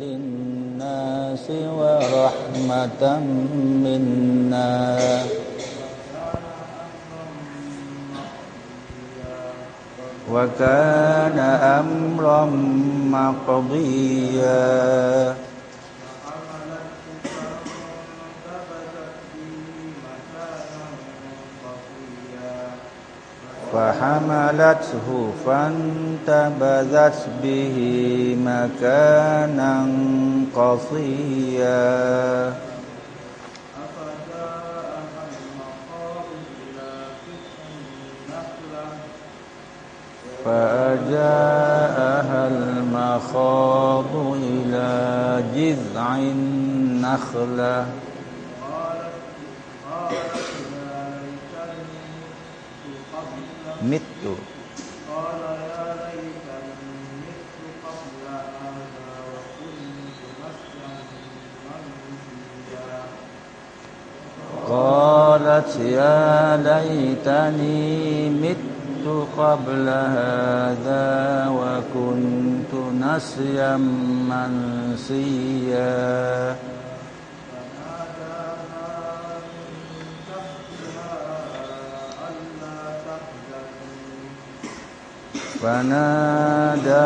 للناس ورحمة منا. وكان أمرا مقضيا. فحملته فانتبذت به مكانا قصيا. فأجاءها المخاض إلى جذع النخلة مت قال يا ليتني مت قبل هذا وكنت نسيا منسيا قالت يا ليتني مت قبل هذا وكنت نسيا منسيا. فناداها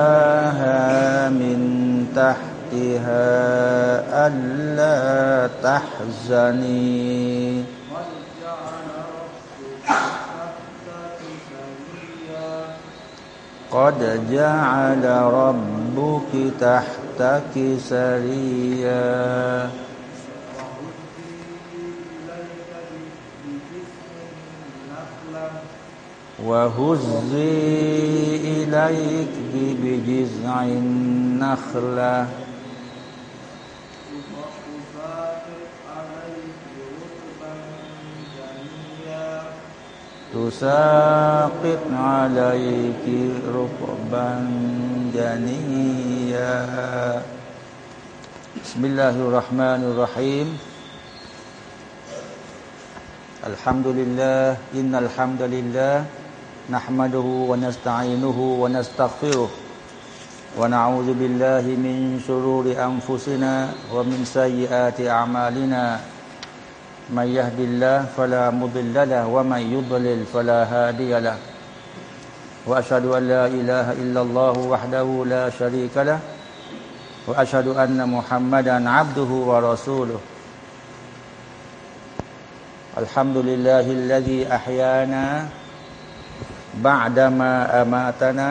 من تحتها ألا تحزني. قد جعل ربك تحتك سريا. وهزي إليك بجذع النخلة. تساقط عليك رطبا جنيا بسم الله الرحمن الرحيم. الحمد لله إن الحمد لله نحمده ونستعينه ونستغفره. ونعوذ بالله من شرور أنفسنا ومن سيئات أعمالنا. من يهد الله فلا مضل له ومن يضلل فلا هادي له. وأشهد أن لا إله إلا الله وحده لا شريك له. وأشهد أن محمدا عبده ورسوله. الحمد لله الذي أحيانا بعدما أماتنا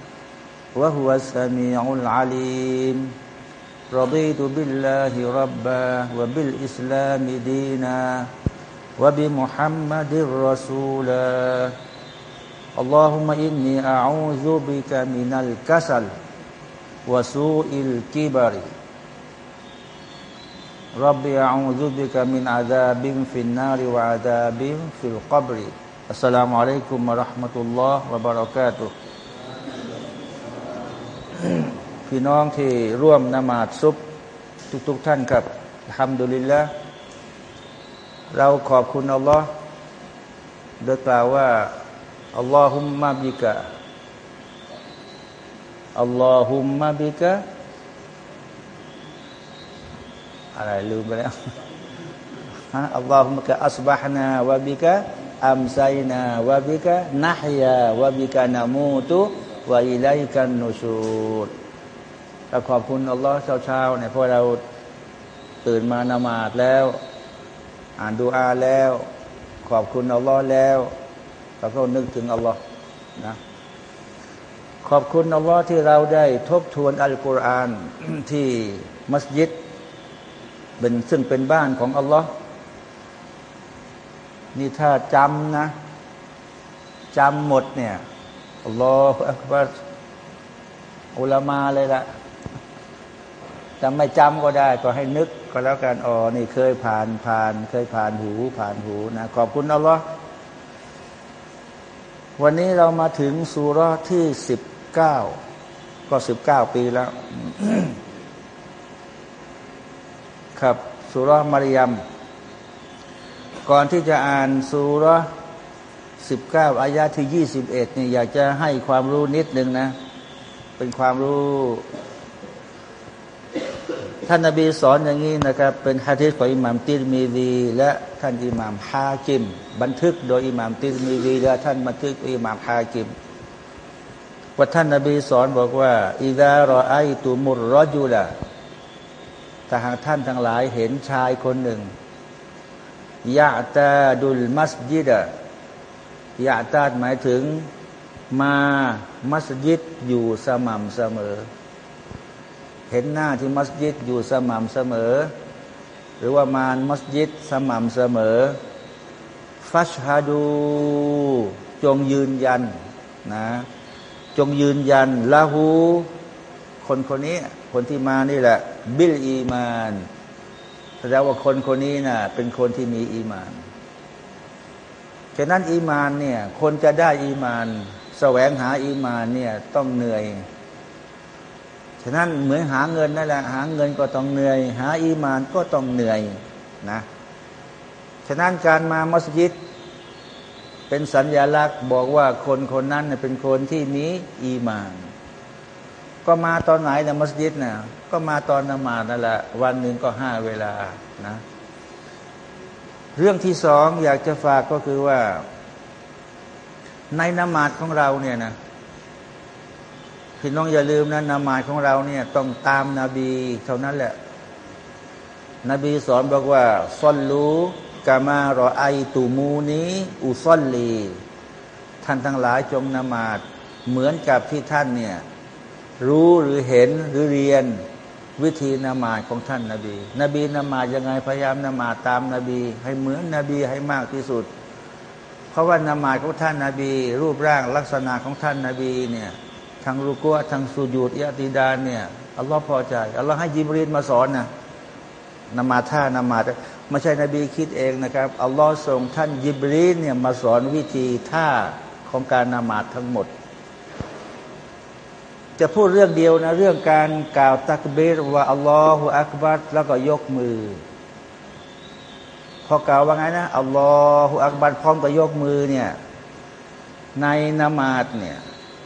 وهو السميع العليم. رضيت بالله ربا وبالإسلام دينا وبمحمد رسولا. اللهم إني أعوذ بك من الكسل وسوء الكبر. ربي أعوذ بك من عذاب في النار وعذاب في القبر. السلام عليكم ورحمة الله وبركاته. พี่น้องที่ร่วมนมาดซุบทุกๆทท่านครับทำดุลิลละเราขอบคุณอัลลอฮ์โดยกล่าวว่าอัลลอฮุมมะบิกะอัลลอฮุมมะบิกะอะไรลืมไปแล้วฮะอัลลอฮฺมกะอัสบะฮนาวะบิกะอัมไซนาวะบิกะนะฮยาวะบิกะนามูตุ วะอิลัยกันนูชูดขอบคุณอัลลอฮ์เช้าๆเนี่ยพอเราตื่นมานมาดแล้ว อ่านดูอาแล้ว ขอบคุณอัลลอฮ์แล้วเราก็นึกถึงอัลลอฮ์นะขอบคุณอัลลอฮ์ที่เราได้ทบทวนอัลกุรอานที่มัสยิดเป็นซึ่งเป็นบ้านของอัลลอฮ์นี่ถ้าจำนะจำหมดเนี่ย อัลลอฮฺอักบารอุลามาเลยละจำไม่จำก็ได้ก็ให้นึกก็แล้วกันอ๋อนี่เคยผ่านผ่าน เคยผ่านหู ผ่านหูนะ ขอบคุณอัลลอฮ์วันนี้เรามาถึงสุรที่สิบเก้าก็สิบเก้าปีแล้ว ครับสุรมารยม ก่อนที่จะอ่านสุร สิบเก้าอายาที่ยี่สิบเอ็ดนี่อยากจะให้ความรู้นิดนึงนะ เป็นความรู้ ท่านนาบีสอนอย่างนี้นะครับ เป็นฮะดิษของอิหม่ามติรมีดีและท่านอิหม่ามฮากิม บันทึกโดยอิหม่ามติรมีดีและท่านบันทึกอิหม่ามฮากิมว่าท่านนาบีสอนบอกว่าอิดารอไอตุมุรรจุละถ้าหากท่านทั้งหลายเห็นชายคนหนึ่งยะตาดุลมัสยิดะ ยะตาดหมายถึงมามัสยิดอยู่สม่ำเสมอ เห็นหน้าที่มัสยิดอยู่สม่ำเสมอ หรือว่ามามัสยิดสม่ำเสมอ فاشهدواจงยืนยันนะจงยืนยันلهคนคนนี้คนที่มานี่แหละ بالإيمانแสดงว่าคนคนนี้น่ะเป็นคนที่มีอีมาน ฉะนั้นอีมานเนี่ยคนจะได้อีมานแสวงหาอีมานเนี่ยต้องเหนื่อย ฉะนั้นเหมือนหาเงินนั่นแหละหาเงินก็ต้องเหนื่อย หาอีมานก็ต้องเหนื่อยนะ ฉะนั้นการมามัสยิดเป็นสัญญลักษณ์บอกว่าคนคนนั้นเป็นคนที่มีอีมาน ก็มาตอนไหนในมัสยิดน่ะก็มาตอนนมาดนั่นแหละวันหนึ่งก็ห้าเวลานะ เรื่องที่สองอยากจะฝากก็คือว่า ในนมาดของเราเนี่ยนะพี่น้องอย่าลืมนะนามาของเราเนี่ยต้องตามนาบีเท่านั้นแหละ นบีสอนบอกว่าซอนรู้กามารอไอตูมูนี้อุซอนลีท่านทั้งหลายจงนมาดเหมือนกับที่ท่านเนี่ยรู้หรือเห็นหรือเรียน วิธีนมาดของท่านนาบี นบีนมาดยังไงพยายามนมาดตามนาบี ให้เหมือนนบีให้มากที่สุด เพราะว่านมาดของท่านนาบี รูปร่างลักษณะของท่านนาบีเนี่ยทางรุกัวทางสุญูดยาติดานเนี่ยอัลลอฮ์พอใจอัลลอฮ์ให้ยิบรีนมาสอนนะนมาท่านมาดไม่ใช่นบีคิดเองนะครับอัลลอฮ์ส่งท่านยิบรีนเนี่ยมาสอนวิธีท่าของการนมาดทั้งหมด จะพูดเรื่องเดียวนะเรื่องการกล่าวตักเบรว่าอัลลอฮฺอักบัดแล้วก็ยกมือ พอกล่าวว่าไงนะอัลลอฮฺอักบัดพร้อมกับยกมือเนี่ยในนมาดเนี่ย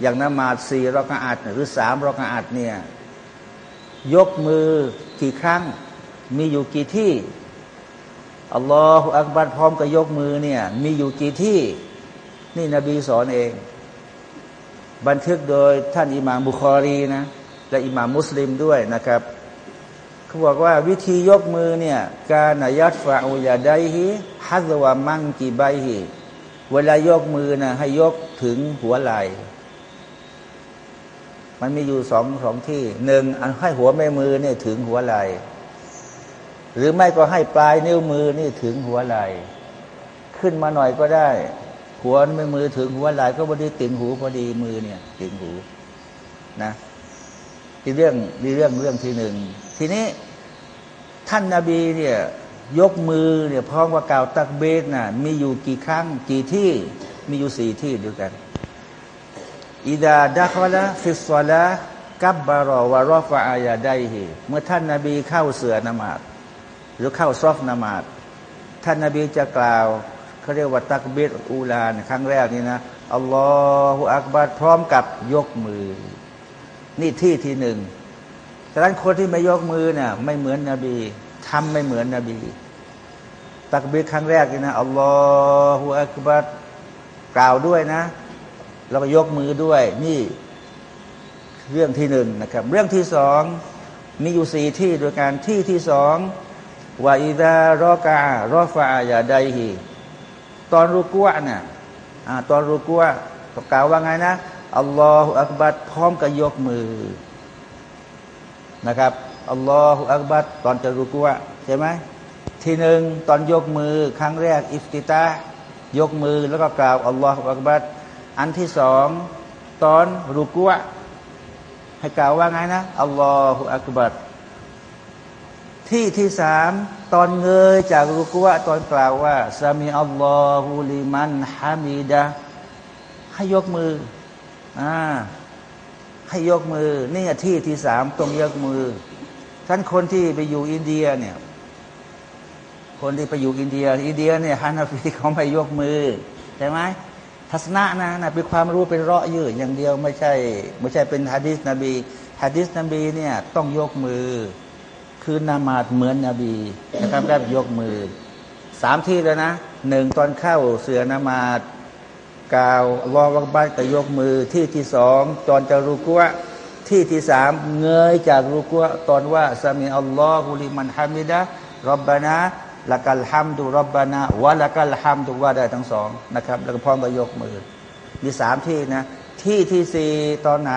อย่างนมาดสี่รอกาอัดหรือสามรอกาอัดเนี่ยยกมือกี่ครั้ง มีอยู่กี่ที่อัลลอฮฺอักบัรพร้อมกับยกมือเนี่ยมีอยู่กี่ที่ นี่นบีสอนเอง บันทึกโดยท่านอิหม่ามบุคอรีนะและอิหม่ามมุสลิมด้วยนะครับเขาบอกว่าวิธียกมือเนี่ยการนายัดฟาอุยาไดฮิฮัซวามังกีใบฮิเวลายกมือนะให้ยกถึงหัวไหล่มันมีอยู่สองสองที่หนึ่งให้หัวแม่มือเนี่ยถึงหัวไหล่หรือไม่ก็ให้ปลายนิ้วมือนี่ถึงหัวไหล่ขึ้นมาหน่อยก็ได้ หัวแม่มือถึงหัวไหล่ก็พอดีติ่งหูพอดีมือเนี่ยติ่งหูนะที่เรื่องมีเรื่องเรื่องที่หนึ่งทีนี้ท่านนาบีเนี่ยยกมือเนี่ยพร้อมกับกล่าวตักเบสน่ะมีอยู่กี่ครั้งกี่ที่มีอยู่สี่ที่ด้วยกันอิดาดะคอละฟิสซาละกับบารอวารอฟาอายาไดฮิเมื่อท่านนาบีเข้าเสือนมาดหรือเข้าซอฟนมาดท่านนาบีจะกล่าว เขาเรียกว่าตักบิดอูลานครั้งแรกนี่นะอัลลอฮฺอักบัดพร้อมกับยกมือ นี่ที่ที่หนึ่งฉะนั้นคนที่ไม่ยกมือเนี่ยไม่เหมือนนบีทำไม่เหมือนนบี ตักบิดครั้งแรกนี่นะอัลลอฮฺอักบัดกล่าวด้วยนะแล้วก็ยกมือด้วย นี่เรื่องที่หนึ่งนะครับ เรื่องที่สองมีอยู่สี่ที่โดยการที่ที่สองว่าอิดารอกา รอฟาอย่าใดฮี ตอนรุกัวเนี่ยตอนรุกัวกล่าวว่าไงนะอัลลอฮฺอักบัดพร้อมกับยกมือนะครับอัลลอฮฺอักบัดตอนจะรุกัวใช่ไหมทีหนึ่งตอนยกมือครั้งแรก อิฟติตายกมือแล้วก็กล่าวอัลลอฮฺอักบัดอันที่สองตอนรุกัวให้กล่าวว่าไงนะอัลลอฮฺอักบัด ที่ที่สามตอนเงยจากรุกวะตอนกล่าวว่าสามีอัลลอฮุลิมันฮามิดะให้ยกมืออ่าให้ยกมือ นี่ที่ที่สามต้องยกมือท่านคนที่ไปอยู่อินเดียเนี่ย คนที่ไปอยู่อินเดีย อินเดียเนี่ยฮานาฟีเขาไม่ยกมือใช่ไหมทัศนะนะนะเป็นความรู้เป็นเราะยืดอย่างเดียวไม่ใช่ ไม่ใช่เป็นฮะดิษนบีฮะดิษนบีเนี่ยต้องยกมือ คือนามาดเหมือนนบีนะครับแบบยกมือสามที่เลยนะหนึ่งตอนเข้าเสือนามาดกาวรอวักบ้านก็ยกมือที่ที่สองตอนจะรุกัวที่ที่สามเงยจากรุกัวตอนว่าสามีอัลลอฮุลิมันฮามิดะรับบานะละกัลฮัมดุรับบานาวะละกัลฮัมดุว่าได้ทั้งสองนะครับ แล้วก็พร้อมกับยกมือ มีสามที่นะ ที่ที่สี่ตอนไหน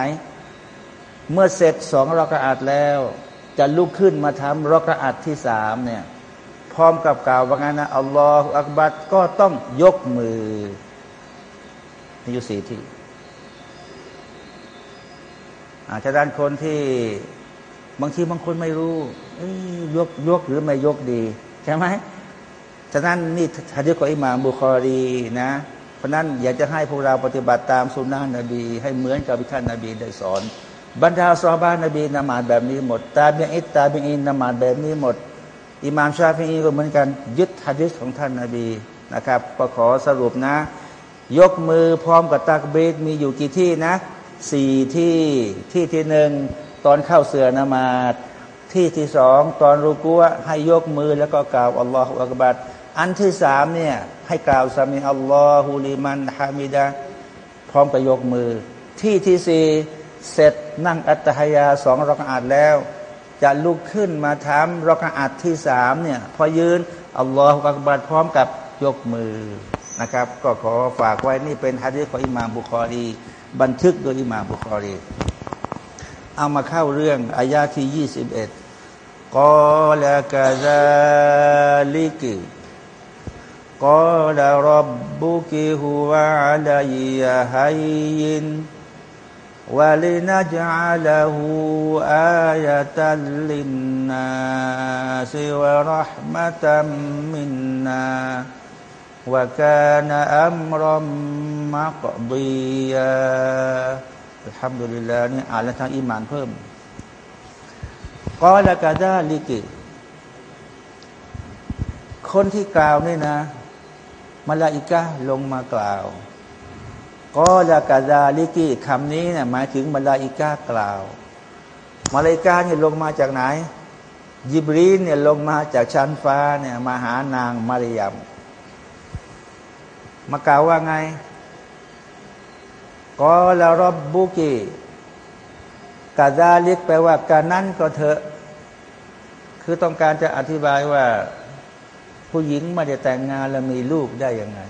เมื่อเสร็จสองรักอาดแล้ว จะลุกขึ้นมาทำรักอาดที่สามเนี่ย พร้อมกับกล่าวว่างั้นนะอัลลอฮฺอักบัดก็ต้องยกมือมีอยู่สี่ที่อาจจะด้านคนที่บางทีบางคนไม่รู้ยกยกหรือไม่ยกดี ใช่ไหมฉะนั้นนี่ฮะดีษของอิหม่ามบุคอรีนะ เพราะนั้นอยากจะให้พวกเราปฏิบัติตามสุนนะนบี ให้เหมือนกับที่ท่านนบีได้สอน บรรดาซอบ้านนบีนมาดแบบนี้หมด ตาเบียอิตตาเบียอินนมาดแบบนี้หมด อิหม่ามชาฟีอีก็เหมือนกัน ยึดฮะดีษของท่านนบีนะครับก็ขอสรุปนะ ยกมือพร้อมกับตักเบตมีอยู่กี่ที่นะสี่ที่ที่ที่หนึ่งตอนเข้าเสือนมาดที่ที่สองตอนรูกัวให้ยกมือแล้วก็กล่าวอัลลอฮฺอักบัดอันที่สามเนี่ยให้กล่าวสามีอัลลอฮฺลิมันฮามิดะพร้อมกับยกมือ ที่ที่สี่ เสร็จนั่งอัตฮยาสองรักอาดแล้ว จะลุกขึ้นมาทำรักอาดที่สามเนี่ยพอยืนอัลลอฮฺอักบัดพร้อมกับยกมือนะครับ ก็ขอฝากไว้นี่เป็นฮะดีษของอิหม่ามบุคอรี บันทึกโดยอิหม่ามบุคอรี เอามาเข้าเรื่องอายาที่ยี่สิบเอ็ดกอลกาซาลิกิกอลรับบุกิฮุวะอัลัยฮัยิน วะลินะจัลหูอายะตัลลินนาสิวะรหมะตัมมินนาوكان أمرا مقضيا الحمد للهนี่อ่านแล้วทางอิมานเพิ่มقال كذلك คนที่กล่าวนี่นะมาลาอิกะลงมากล่าว قال كذلكคำนี้เนี่ยหมายถึงมาลาอิกะกล่าว มาลาอิกะเนี่ยลงมาจากไหน ยิบรีนเนี่ยลงมาจากชั้นฟ้าเนี่ยมาหานางมาริยมมากล่าวว่าไงกอลารบบุกีกาซาลิกแปลว่าการนั้นก็เถอะ คือต้องการจะอธิบายว่า ผู้หญิงไม่ได้แต่งงานแล้วมีลูกได้ยังไง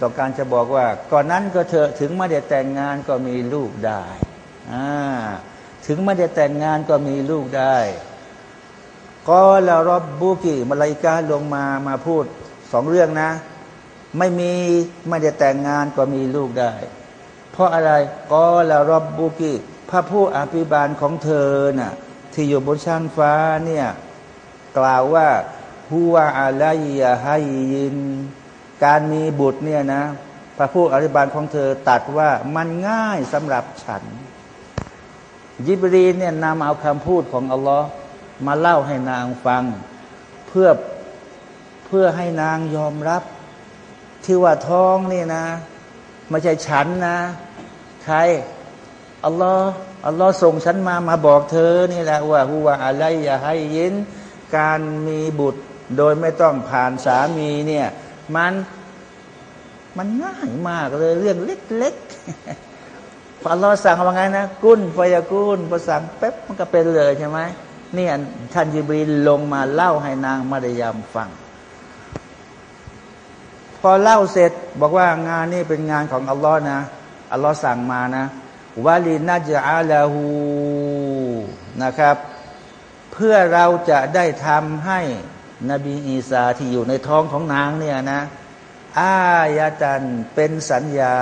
ต้อการจะบอกว่า ก่อนนั้นก็เถอถึงไม่ได้แต่งงานก็มีลูกได้ถึงไม่ได้แต่งงานก็มีลูกได้ก็แล้วรบบุกีมาลายกาลงมามาพูดสองเรื่องนะ ไม่มีไม่ได้แต่งงานก็มีลูกได้ เพราะอะไรก็แล้วรบบุกิพระผู้อภิบาลของเธอน่ะที่อยู่บนชั้นฟ้าเนี่ยกล่าวว่าหัวอะไรยาให้ยิน การมีบุตรเนี่ยนะ พระผู้อภิบาลของเธอตัดว่ามันง่ายสำหรับฉัน ยิบรีเนี่ยนำเอาคำพูดของอัลลอฮ์มาเล่าให้นางฟัง เพื่อเพื่อให้นางยอมรับ ที่ว่าท้องนี่นะไม่ใช่ฉันนะ ใครอัลลอฮ์อัลลอฮ์ส่งฉันมามาบอกเธอนี่แหละว่าหัวอะไรอย่าให้ยิน การมีบุตรโดยไม่ต้องผ่านสามีเนี่ย มันมันง่ายมากเลยเรื่องเล็กๆพออัลลอฮ์สั่งว่าไงนะกุนฟยากุนพอสั่งแป๊บมันก็เป็นเลยใช่ไหมนี่ท่านยิบรีลงมาเล่าให้นางมาดยามฟัง พอเล่าเสร็จบอกว่างานนี้เป็นงานของอัลลอฮ์นะอัลลอฮ์สั่งมานะวาลีนาจอาลาหูนะครับ เพื่อเราจะได้ทำให้ นบีอีสาที่อยู่ในท้องของนางเนี่ยนะ อายาจันเป็นสัญญา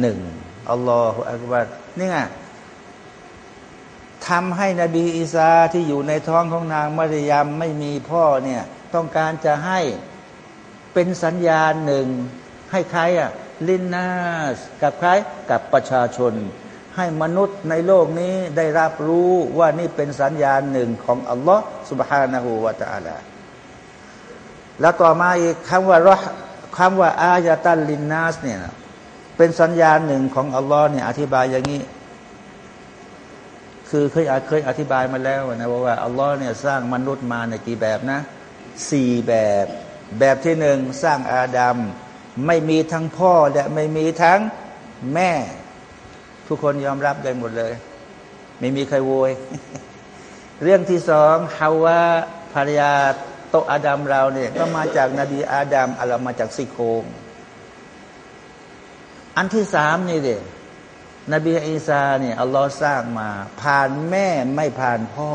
หนึ่งอัลลอฮฺอักบัดนี่ไง ทำให้นบีอีสาที่อยู่ในท้องของนางมารยามไม่มีพ่อเนี่ยต้องการจะให้เป็นสัญญาณหนึ่ง ให้ใครอ่ะลินนาสกับใครกับประชาชน ให้มนุษย์ในโลกนี้ได้รับรู้ว่านี่เป็นสัญญาณหนึ่งของอัลลอฮ์ سبحانه และ تعالى แล้วต่อมาอีกคำว่ารคำว่าอายาตันลินนาสเนี่ยเป็นสัญญาณหนึ่งของอัลลอฮ์เนี่ยอธิบายอย่างนี้ คือเคยเคยอธิบายมาแล้วนะว่าอัลลอฮ์เนี่ยสร้างมนุษย์มาในกี่แบบนะสี่แบบ แบบที่หนึ่งสร้างอาดัมไม่มีทั้งพ่อและไม่มีทั้งแม่ ทุกคนยอมรับได้หมดเลย ไม่มีใครโวย เรื่องที่สองฮาวาภรรยา โตอาดัมเราเนี่ยก็มาจากนาบีอาดัมอัลมาจากซิโคงอันที่สามนี่เด็กนบีอีสาเนี่ยอัลลอฮ์สร้างมา ผ่านแม่ไม่ผ่านพ่อ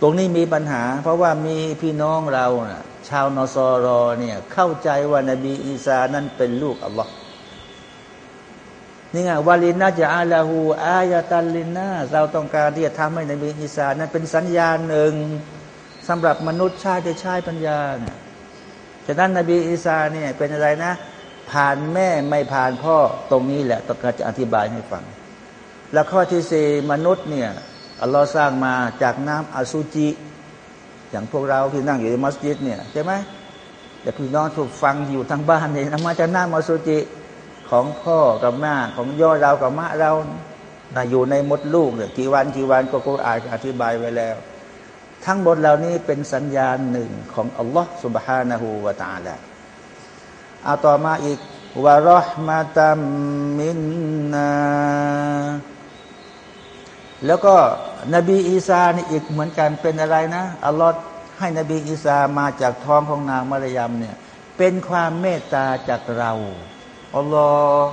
ตรงนี้มีปัญหา เพราะว่ามีพี่น้องเรานะชาวนอซอรอเนี่ยเข้าใจว่านบีอีสานั้นเป็นลูกอัลลอฮ์นี่ไงวาลินาจะอาลาหูอายาตันลินนาเราต้องการที่จะทำให้นบีอีสานั้นเป็นสัญญาณหนึ่ง สำหรับมนุษย์ชาติจะใชายปัญญาเนี่ยฉะนั้นนบีอีสาเนี่ยเป็นอะไรนะ ผ่านแม่ไม่ผ่านพ่อตรงนี้แหละต้องการจะอธิบายให้ฟัง แล้วข้อที่สี่มนุษย์เนี่ยอัลลอฮ์สร้างมาจากน้ำอสุจิ อย่างพวกเราที่นั่งอยู่ในมัสยิดเนี่ยใช่ไหมแต่พี่น้องถูกฟังอยู่ทางบ้านเนี่ยมาจากน้ำอสุจิของพ่อกับแม่ของย่อเรากับมะเราอยู่ในมดลูกเนี่ยกี่วันกี่วันก็กูอ่านอธิบายไว้แล้ว ทั้งหมดเหล่านี้เป็นสัญญาณหนึ่งของอัลลอฮ์ سبحانه และ تعالى เอาต่อมาอีกวะรหมะตัมมินนาแล้วก็นบีอีสานี่อีกเหมือนกันเป็นอะไรนะอัลลอฮ์ให้นบีอีสามาจากท้องของนางมารยมเนี่ยเป็นความเมตตาจากเราอัลลอฮ์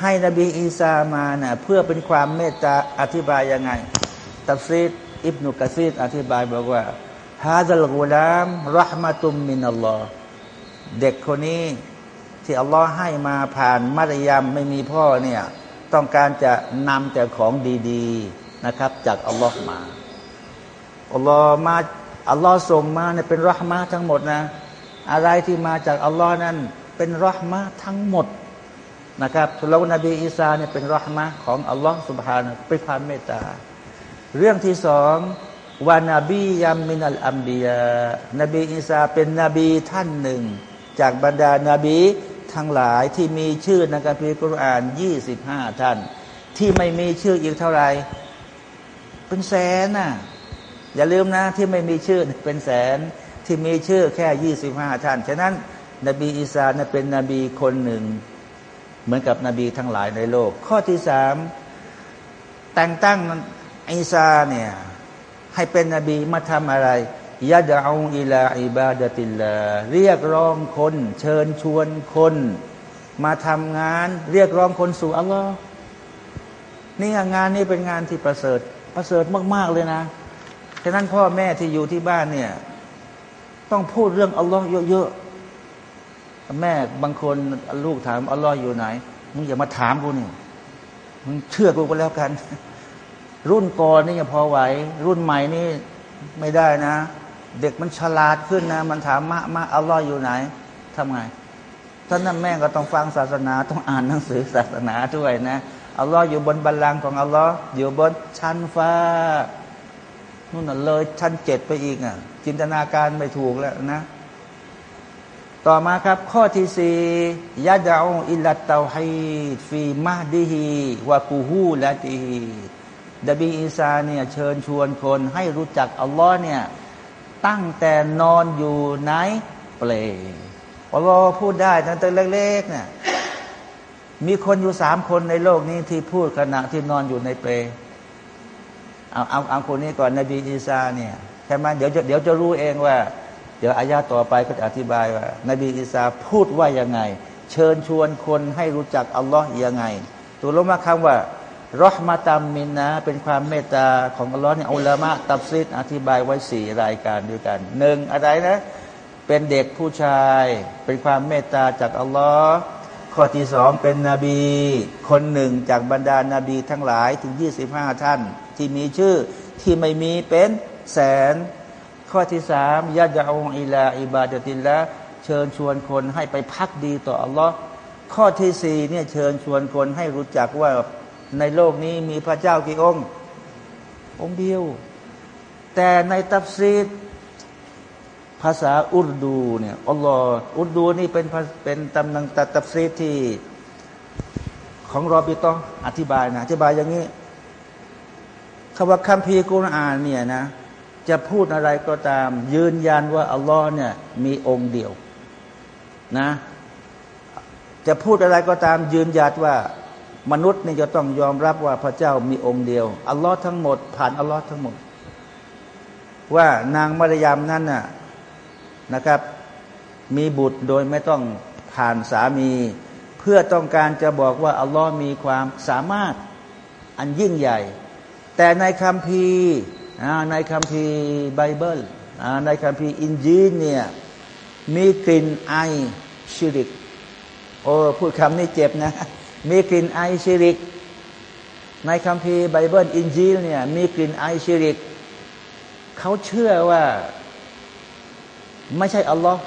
ให้นบีอีสามาเนะ่ยเพื่อเป็นความเมตตาอธิบายยังไงตัฟซีด อิบนุกะซีรอธิบายบอกว่าهذا الغلام رحمة من اللهเด็กคนนี้ที่อัลลอฮ์ให้มาผ่านมารยามไม่มีพ่อเนี่ยต้องการจะนำแต่ของดีๆนะครับ จากอัลลอฮ์มาอัลลอฮ์มาอัลลอฮ์ส่งมาเนี่ยเป็นรหมะทั้งหมดนะ อะไรที่มาจากอัลลอฮ์นั้น เป็นรหมะทั้งหมดนะครับแล้วนบีอีสาเนี่ยเป็นรหมะของอัลลอฮ์สุบฮานะเป็นความเมตตา เรื่องที่สองวานาบียามินัลอัมบียานบีอิสาเป็นนบีท่านหนึ่ง จากบรรดานาบีทั้งหลายที่มีชื่อในการพิกุรอานยี่สิบห้าท่าน ที่ไม่มีชื่ออีกเท่าไหร่เป็นแสนน่ะอย่าลืมนะที่ไม่มีชื่อเป็นแสนที่มีชื่อแค่ยี่สิบห้าท่าน ฉะนั้น นบีอิสาเป็นนบีคนหนึ่ง เหมือนกับนบีทั้งหลายในโลก ข้อที่สามแต่งตั้ง อิสาเนี่ยให้เป็นนบีมาทำอะไรยะดาอูอิลาอิบาดติลลาเรียกร้องคน เชิญชวนคน มาทำงาน เรียกร้องคนสู่อัลลอฮ์นี่งานนี้เป็นงานที่ประเสริฐ ประเสริฐมาก ๆ เลยนะฉะนั้นพ่อแม่ที่อยู่ที่บ้านเนี่ย ต้องพูดเรื่องอัลลอฮ์เยอะๆแม่บางคนลูกถามอัลลอฮ์อยู่ไหนมึงอย่ามาถามกูนี่มึงเชื่อกูก็แล้วกัน รุ่นก่อนนี่ยังพอไหว รุ่นใหม่นี่ไม่ได้นะ เด็กมันฉลาดขึ้นนะ มันถามมะมะอัลลอฮ์อยู่ไหนทำไงท่านนั้นแม่ก็ต้องฟังศาสนาต้องอ่านหนังสือศาสนาด้วยนะอัลลอฮ์อยู่บนบัลลังก์ของอัลลอฮ์อยู่บนชั้นฟ้านู่นน่ะเลยชั้นเจ็ดไปอีกอะ จินตนาการไม่ถูกแล้วนะ ต่อมาครับ ข้อที่สี่ยะดาอุอิลลัตเตาฮีฟีมาดีฮีวะกูฮูละดีฮี ดบีอีสาเนี่ยเชิญชวนคนให้รู้จักอัลลอฮ์เนี่ยตั้งแต่นอนอยู่ในเปลอัลลอฮ์พูดได้ตั้งแต่เล็กๆเนี่ยมีคนอยู่สามคนในโลกนี้ที่พูดขณะที่นอนอยู่ในเปลเอาเอาเอาคนนี้ก่อนนบีอีสาเนี่ยใช่ไหมเดี๋ยวเดี๋ยวจะรู้เองว่า เดี๋ยวอายาต่อไปก็จะอธิบายว่า นบีอีสาพูดว่ายังไง เชิญชวนคนให้รู้จักอัลลอฮ์ยังไงตัวลงมาคำว่า รหมาตัมมินนะเป็นความเมตตาของอัลลอฮ์เนี่ยอัลลอฮ์ตับซิดอธิบายไว้สี่รายการด้วยกันหนึ่งอะไรนะ เป็นเด็กผู้ชาย เป็นความเมตตาจากอัลลอฮ์ข้อที่สองเป็นนบี คนหนึ่งจากบรรดานาบีทั้งหลายถึงยี่สิบห้าท่าน ที่มีชื่อที่ไม่มีเป็นแสน ข้อที่สามยะดะองอิลาอิบาดติลละเชิญชวนคนให้ไปพักดีต่ออัลลอฮ์ข้อที่สี่เนี่ยเชิญชวนคนให้รู้จักว่า ในโลกนี้มีพระเจ้ากี่องค์ องค์เดียว แต่ในตัฟซีดภาษาอุรดูเนี่ยอัลลอฮ์อุรดูนี่เป็นเป็นตำนังตัดซีดที่ของรอบิตออธิบายนะอธิบายอย่างนี้คำว่าคัมภีร์กุรอานเนี่ยนะจะพูดอะไรก็ตาม ยืนยันว่าอัลลอฮ์เนี่ยมีองค์เดียวนะ จะพูดอะไรก็ตามยืนยันว่า มนุษย์นี่จะต้องยอมรับว่าพระเจ้ามีองค์เดียวอัลลอฮ์ทั้งหมด ผ่านอัลลอฮ์ทั้งหมด ว่านางมารยามนั้นน่ะนะครับ มีบุตรโดยไม่ต้องผ่านสามี เพื่อต้องการจะบอกว่าอัลลอฮ์มีความสามารถอันยิ่งใหญ่ แต่ในคัมภีร์ในคัมภีร์ไบเบิลในคัมภีร์อินญีลเนี่ยมีกลิ่นไอชิริกโอ้พูดคำนี้เจ็บนะ มีกลิ่นไอชิริก ในคัมภีร์ไบเบิลอินญีลเนี่ยมีกลิ่นไอชิริก เขาเชื่อว่า ไม่ใช่อัลลอฮ์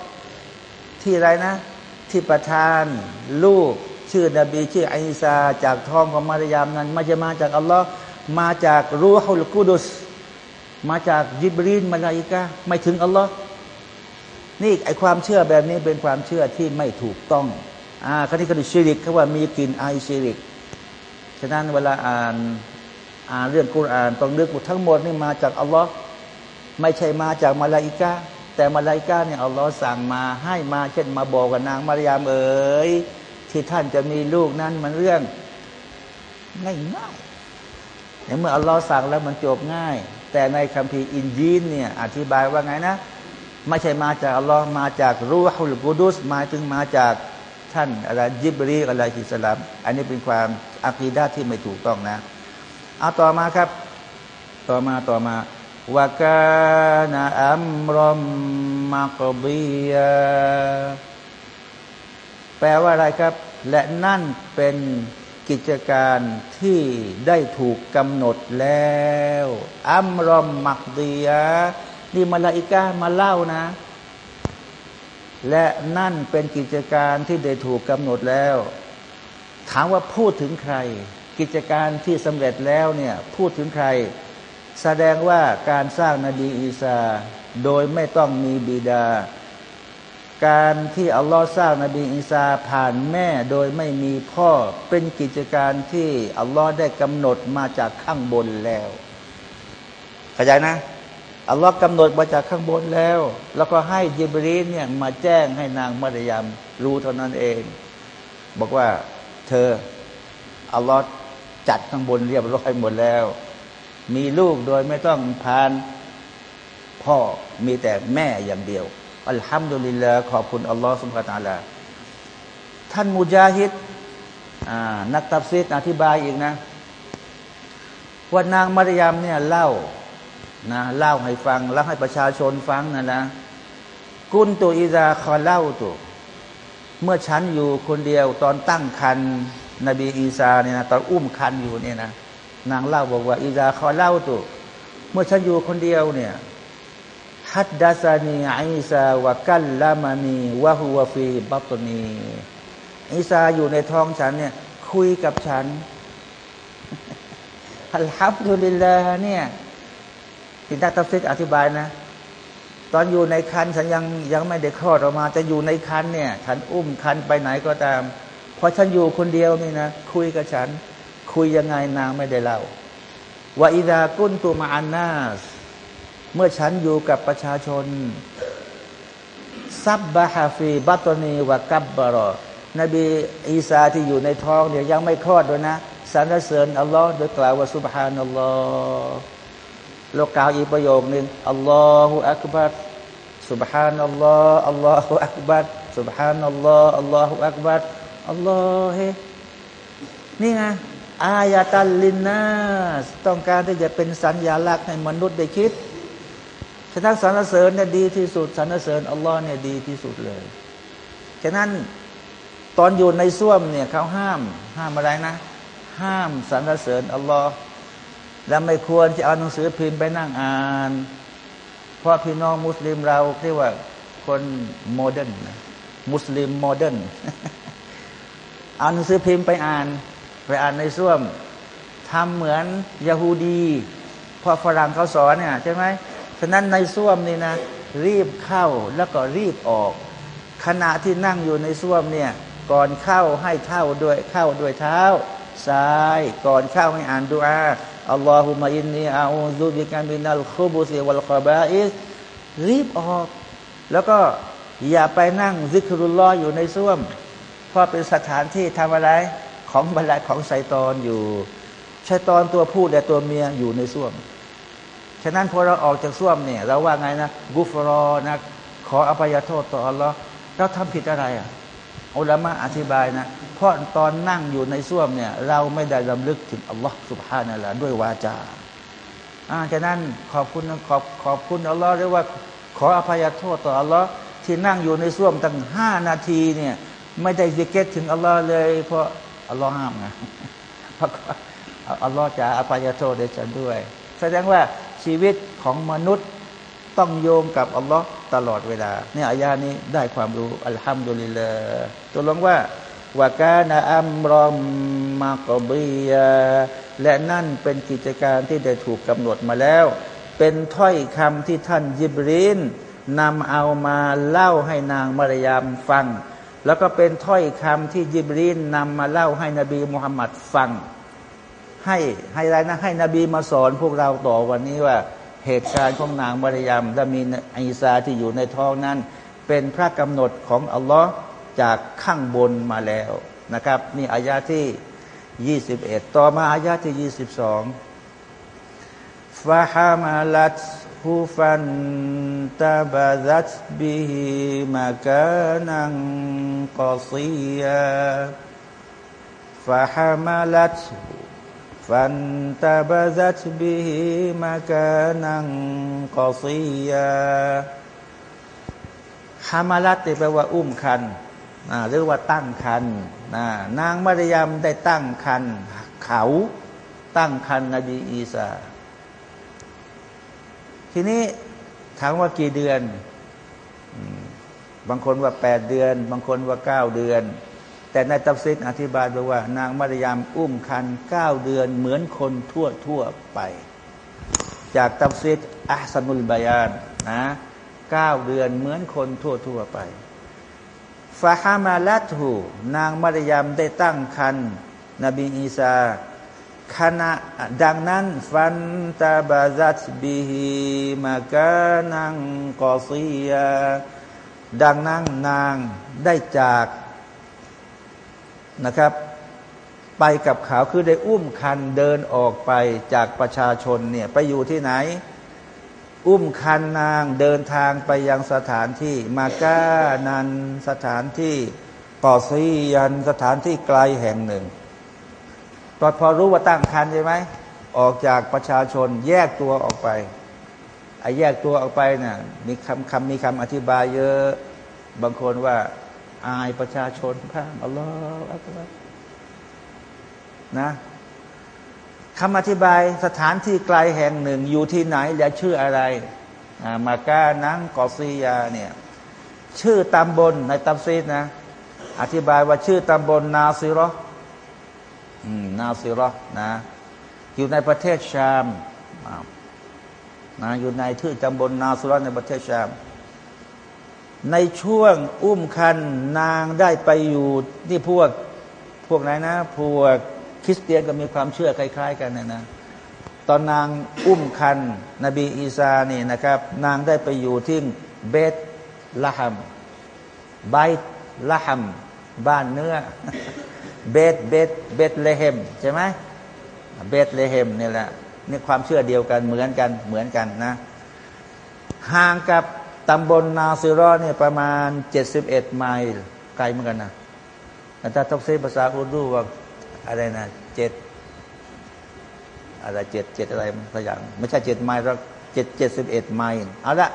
ที่ไรนะ ที่ประทาน ลูก ชื่อนบีชื่ออิสาจากท้องของมารยามนั้นม่จะมาจากอัลลอฮ์มาจากรูฮุลกุดุส มาจากยิบรีนมาลาอิกะไม่ถึงอัลลอฮ์นี่ไอความเชื่อแบบนี้เป็นความเชื่อที่ไม่ถูกต้อง อ่าคนี้คือชิริกเขาว่ามีกลิ่นไอชิริก ฉะนั้นเวลาอ่านอ่านเรื่องกุรอานต้องนึกว่าทั้งหมดนี่มาจากอัลลอฮ์ไม่ใช่มาจากมาลาอิกะแต่มาลายกาเนี่ยอัลลอฮ์สั่งมาให้มาเช่นมาบอกกับนางมารยามเอ๋ยที่ท่านจะมีลูกนั้นมันเรื่องง่ายง่ายแต่เมื่ออัลลอฮ์สั่งแล้วมันจบง่าย แต่ในคัมภีร์อินยีนเนี่ยอธิบายว่าไงนะ ไม่ใช่มาจากอัลลอฮ์มาจากรูฮุลกุดุสมาถึงมาจาก ท่านอะไรยิบรีอะไรอิสลาม อันนี้เป็นความอักีดาที่ไม่ถูกต้องนะเอาต่อมาครับ ต่อมาต่อมาวกาณอัมรอมมักบียแปลว่าอะไรครับ และนั่นเป็นกิจการที่ได้ถูกกำหนดแล้ว อัมรอมมักดียนี่มาลาอิกามาเล่านะ และนั่นเป็นกิจการที่ได้ถูกกำหนดแล้ว ถามว่าพูดถึงใคร กิจการที่สำเร็จแล้วเนี่ยพูดถึงใคร แสดงว่าการสร้างนบีอีสาโดยไม่ต้องมีบิดา การที่อัลลอฮ์สร้างนบีอีสาผ่านแม่โดยไม่มีพ่อเป็นกิจการที่อัลลอฮ์ได้กำหนดมาจากข้างบนแล้ว เข้าใจนะ อัลลอฮ์กำหนดมาจากข้างบนแล้ว แล้วก็ให้ยิบรีนเนี่ยมาแจ้งให้นางมารยามรู้เท่านั้นเอง บอกว่าเธออัลลอฮ์จัดข้างบนเรียบร้อยหมดแล้ว มีลูกโดยไม่ต้องผ่านพ่อมีแต่แม่อย่างเดียว อัลฮัมดุลิลลาขอบคุณอัลลอฮ์สุบฮาตาลา ท่านมุจาฮิดนักตับซีดอธิบายอีกนะ ว่านางมารยามเนี่ยเล่า นะเล่าให้ฟัง แล้วให้ประชาชนฟังนะนะ กุนตัวอิซาคอเล่าตัวเมื่อฉันอยู่คนเดียวตอนตั้งครรภ์นบีอีสาเนี่ยนะตอนอุ้มครรภ์อยู่เนี่ยนะนางเล่าบอกว่าإذا خلوتเมื่อฉันอยู่คนเดียวเนี่ยحدثني عيسى وكلمني وهو في بطنيอิซาอยู่ในท้องฉันเนี่ยคุยกับฉันอัลฮัมดุลิลลาห์เนี่ย ที่นักตัฟซีรอธิบายนะ ตอนอยู่ในคันฉันยังยังไม่ได้คลอดออกมา จะอยู่ในคันเนี่ย ฉันอุ้มคันไปไหนก็ตามพอฉันอยู่คนเดียวนี่นะคุยกับฉัน คุยยังไงนางไม่ได้เล่าว่าอิดากุนตุมาอันนาสเมื่อฉันอยู่กับประชาชนซับบาฮาฟีบัตนีวะกับบารอนบีอีสาที่อยู่ในท้องเนี่ยยังไม่คลอดด้วยนะสรรเสริญอัลลอฮ์โดยกล่าวว่าสุบฮานัลลอฮ์ โลกล่าวอีกประโยคหนึ่งอัลลอฮฺอักบัรสุบฮานัลลอฮ์อัลลอฮฺอักบัรสุบฮานัลลอฮ์อัลลอฮฺอักบัรอัลลอฮ์นี่ไงอายาตัลลินนาสต้องการที่จะเป็นสัญญาลักษณ์ให้มนุษย์ได้คิดฉะนั้นสรรเสริญเนี่ยดีที่สุดสรรเสริญอัลลอฮ์เนี่ยดีที่สุดเลย ฉะนั้นตอนอยู่ในส้วมเนี่ยเขาห้าม ห้ามอะไรนะ ห้ามสรรเสริญอัลลอฮ์ แล้วไม่ควรจะเอาหนังสือพิมพ์ไปนั่งอ่าน เพราะพี่น้องมุสลิมเราเรียกว่าคน modern มุสลิม modern เอาหนังสือพิมพ์ไปอ่าน ไปอ่านในส้วมทำเหมือนยาฮูดีพอฝรั่งเขาสอนเนี่ยใช่ไหมฉะนั้นในส้วมนี่นะ รีบเข้าแล้วก็รีบออก ขณะที่นั่งอยู่ในส้วมเนี่ย ก่อนเข้าให้เข้าด้วยเข้าด้วยเท้าซ้าย ก่อนเข้าให้อ่านดูอา อัลลอฮุมะอินนีอาอูซุบิกามินัลคุบุซิวัลคอบาอิสรีบออก แล้วก็อย่าไปนั่งซิกรุลลออยู่ในส้วม เพราะเป็นสถานที่ทำอะไรของบรรลัยของไซตอนอยู่ชายตอนตัวผู้และตัวเมียอยู่ในส้วม ฉะนั้นพอเราออกจากส้วมเนี่ย เราว่าไงนะ กุฟรอนะขออภัยโทษต่ออัลลอฮ์เราทำผิดอะไรอะ อุลามะอธิบายนะ เพราะตอนนั่งอยู่ในส้วมเนี่ย เราไม่ได้ลำลึกถึงอัลลอฮ์สุบฮานาละด้วยวาจาอ่าฉะนั้นขอบคุณขอบขอบคุณอัลลอฮ์เรียกว่า ขออภัยโทษต่ออัลลอฮ์ที่นั่งอยู่ในส้วมตั้งห้านาทีเนี่ย ไม่ได้ซิกเก็ตถึงอัลลอฮ์เลย เพราะอัลลอฮ์ห้ามไงเพราะอัลลอฮ์จะอภัยโทษเดฉันด้วย แสดงว่าชีวิตของมนุษย์ ต้องโยงกับอัลลอฮ์ตลอดเวลาเนี่ยอายานี้ได้ความรู้อัลฮัมดุลิลลาตัวลงว่าวากานาอัมรอมมากบียและนั่นเป็นกิจการที่ได้ถูกกำหนดมาแล้ว เป็นถ้อยคำที่ท่านยิบรีนนำเอามาเล่าให้นางมารยามฟัง แล้วก็เป็นถ้อยคำที่ยิบรีนนำมาเล่าให้นบีมุฮัมมัดฟัง ให้ให้อะไรนะให้นบีมาสอนพวกเราต่อวันนี้ว่า เหตุการณ์ของนางมารยามและมีอิสาที่อยู่ในท้องนั้น เป็นพระกำหนดของอัลลอฮ์จากข้างบนมาแล้วนะครับนี่อายาที่ 21 ต่อมาอายาที่ 22ฟาฮามาลัตฮูฟันตาบาซัตบิฮิมากานังกอซียาฟาฮามาลัต ฟันตาบาซัตบิฮิมากานังกอซียาฮามาลัตแปลว่าอุ้มคันหรือว่าตั้งคันนางมารยามได้ตั้งคันเขาตั้งคันนบีอีสาทีนี้ถามว่ากี่เดือน บางคนว่าแปดเดือน บางคนว่าเก้าเดือน แต่ในตัฟซีรอธิบายบอกว่า นางมารยามอุ้มครรภ์เก้าเดือนเหมือนคนทั่วทั่วไป จากตัฟซีรอะฮฺซะนุลบะยานนะเก้าเดือนเหมือนคนทั่วทั่วไปفحملتهนางมารยามได้ตั้งครรภ์นบีอีสาขณะดังนั้นفانتبذت بهมากานังกอซียดังนั้นนางได้จาก นะครับ ไปกับเขาคือได้อุ้มคันเดินออกไปจากประชาชนเนี่ยไปอยู่ที่ไหน อุ้มคันนางเดินทางไปยังสถานที่ มาก้านันสถานที่ก่อซียันสถานที่ไกลแห่งหนึ่งตอนพอรู้ว่าตั้งคันใช่ไหมออกจากประชาชนแยกตัวออกไปไอ้แยกตัวออกไปเนะ่ยมีคำคำมีคำอธิบายเยอะ บางคนว่า อายประชาชนข้างอัลลอฮฺนะคำอธิบายสถานที่ไกลแห่งหนึ่งอยู่ที่ไหนและชื่ออะไรมาก้านังกอซียาเนี่ยชื่อตำบลในตัมซีดนะ อธิบายว่าชื่อตำบลนาซิรอนาซิรอนะอยู่ในประเทศชามนะอยู่ในชื่อตำบลนาซิรอในประเทศชาม ในช่วงอุ้มคันนางได้ไปอยู่ที่พวกพวกไหนนะ พวกคริสเตียนก็มีความเชื่อคล้าย ๆ กันนะนะตอนนางอุ้มคัน นบีอีสานี่นะครับ นางได้ไปอยู่ที่เบตละหัมไบตละหัมบ้านเนื้อ เบตเบตเบตเลเฮมใช่ไหมเบตเลเฮมนี่แหละนี่ความเชื่อเดียวกันเหมือนกันเหมือนกันนะ ห่างกับ ตำบลนาซิรอเนี่ยประมาณเจ็ดสิบเอ็ดไมล์ไกลเหมือนกันนะแต่ถ้าทกเซภาษาอุรดูว่าอะไรนะเจ็ดอะไรเจ็ดเจ็ดอะไรสักอย่าง ไม่ใช่เจ็ดไมล์เราเจ็ดเจ็ดสิบเอ็ดไมล์เอาละ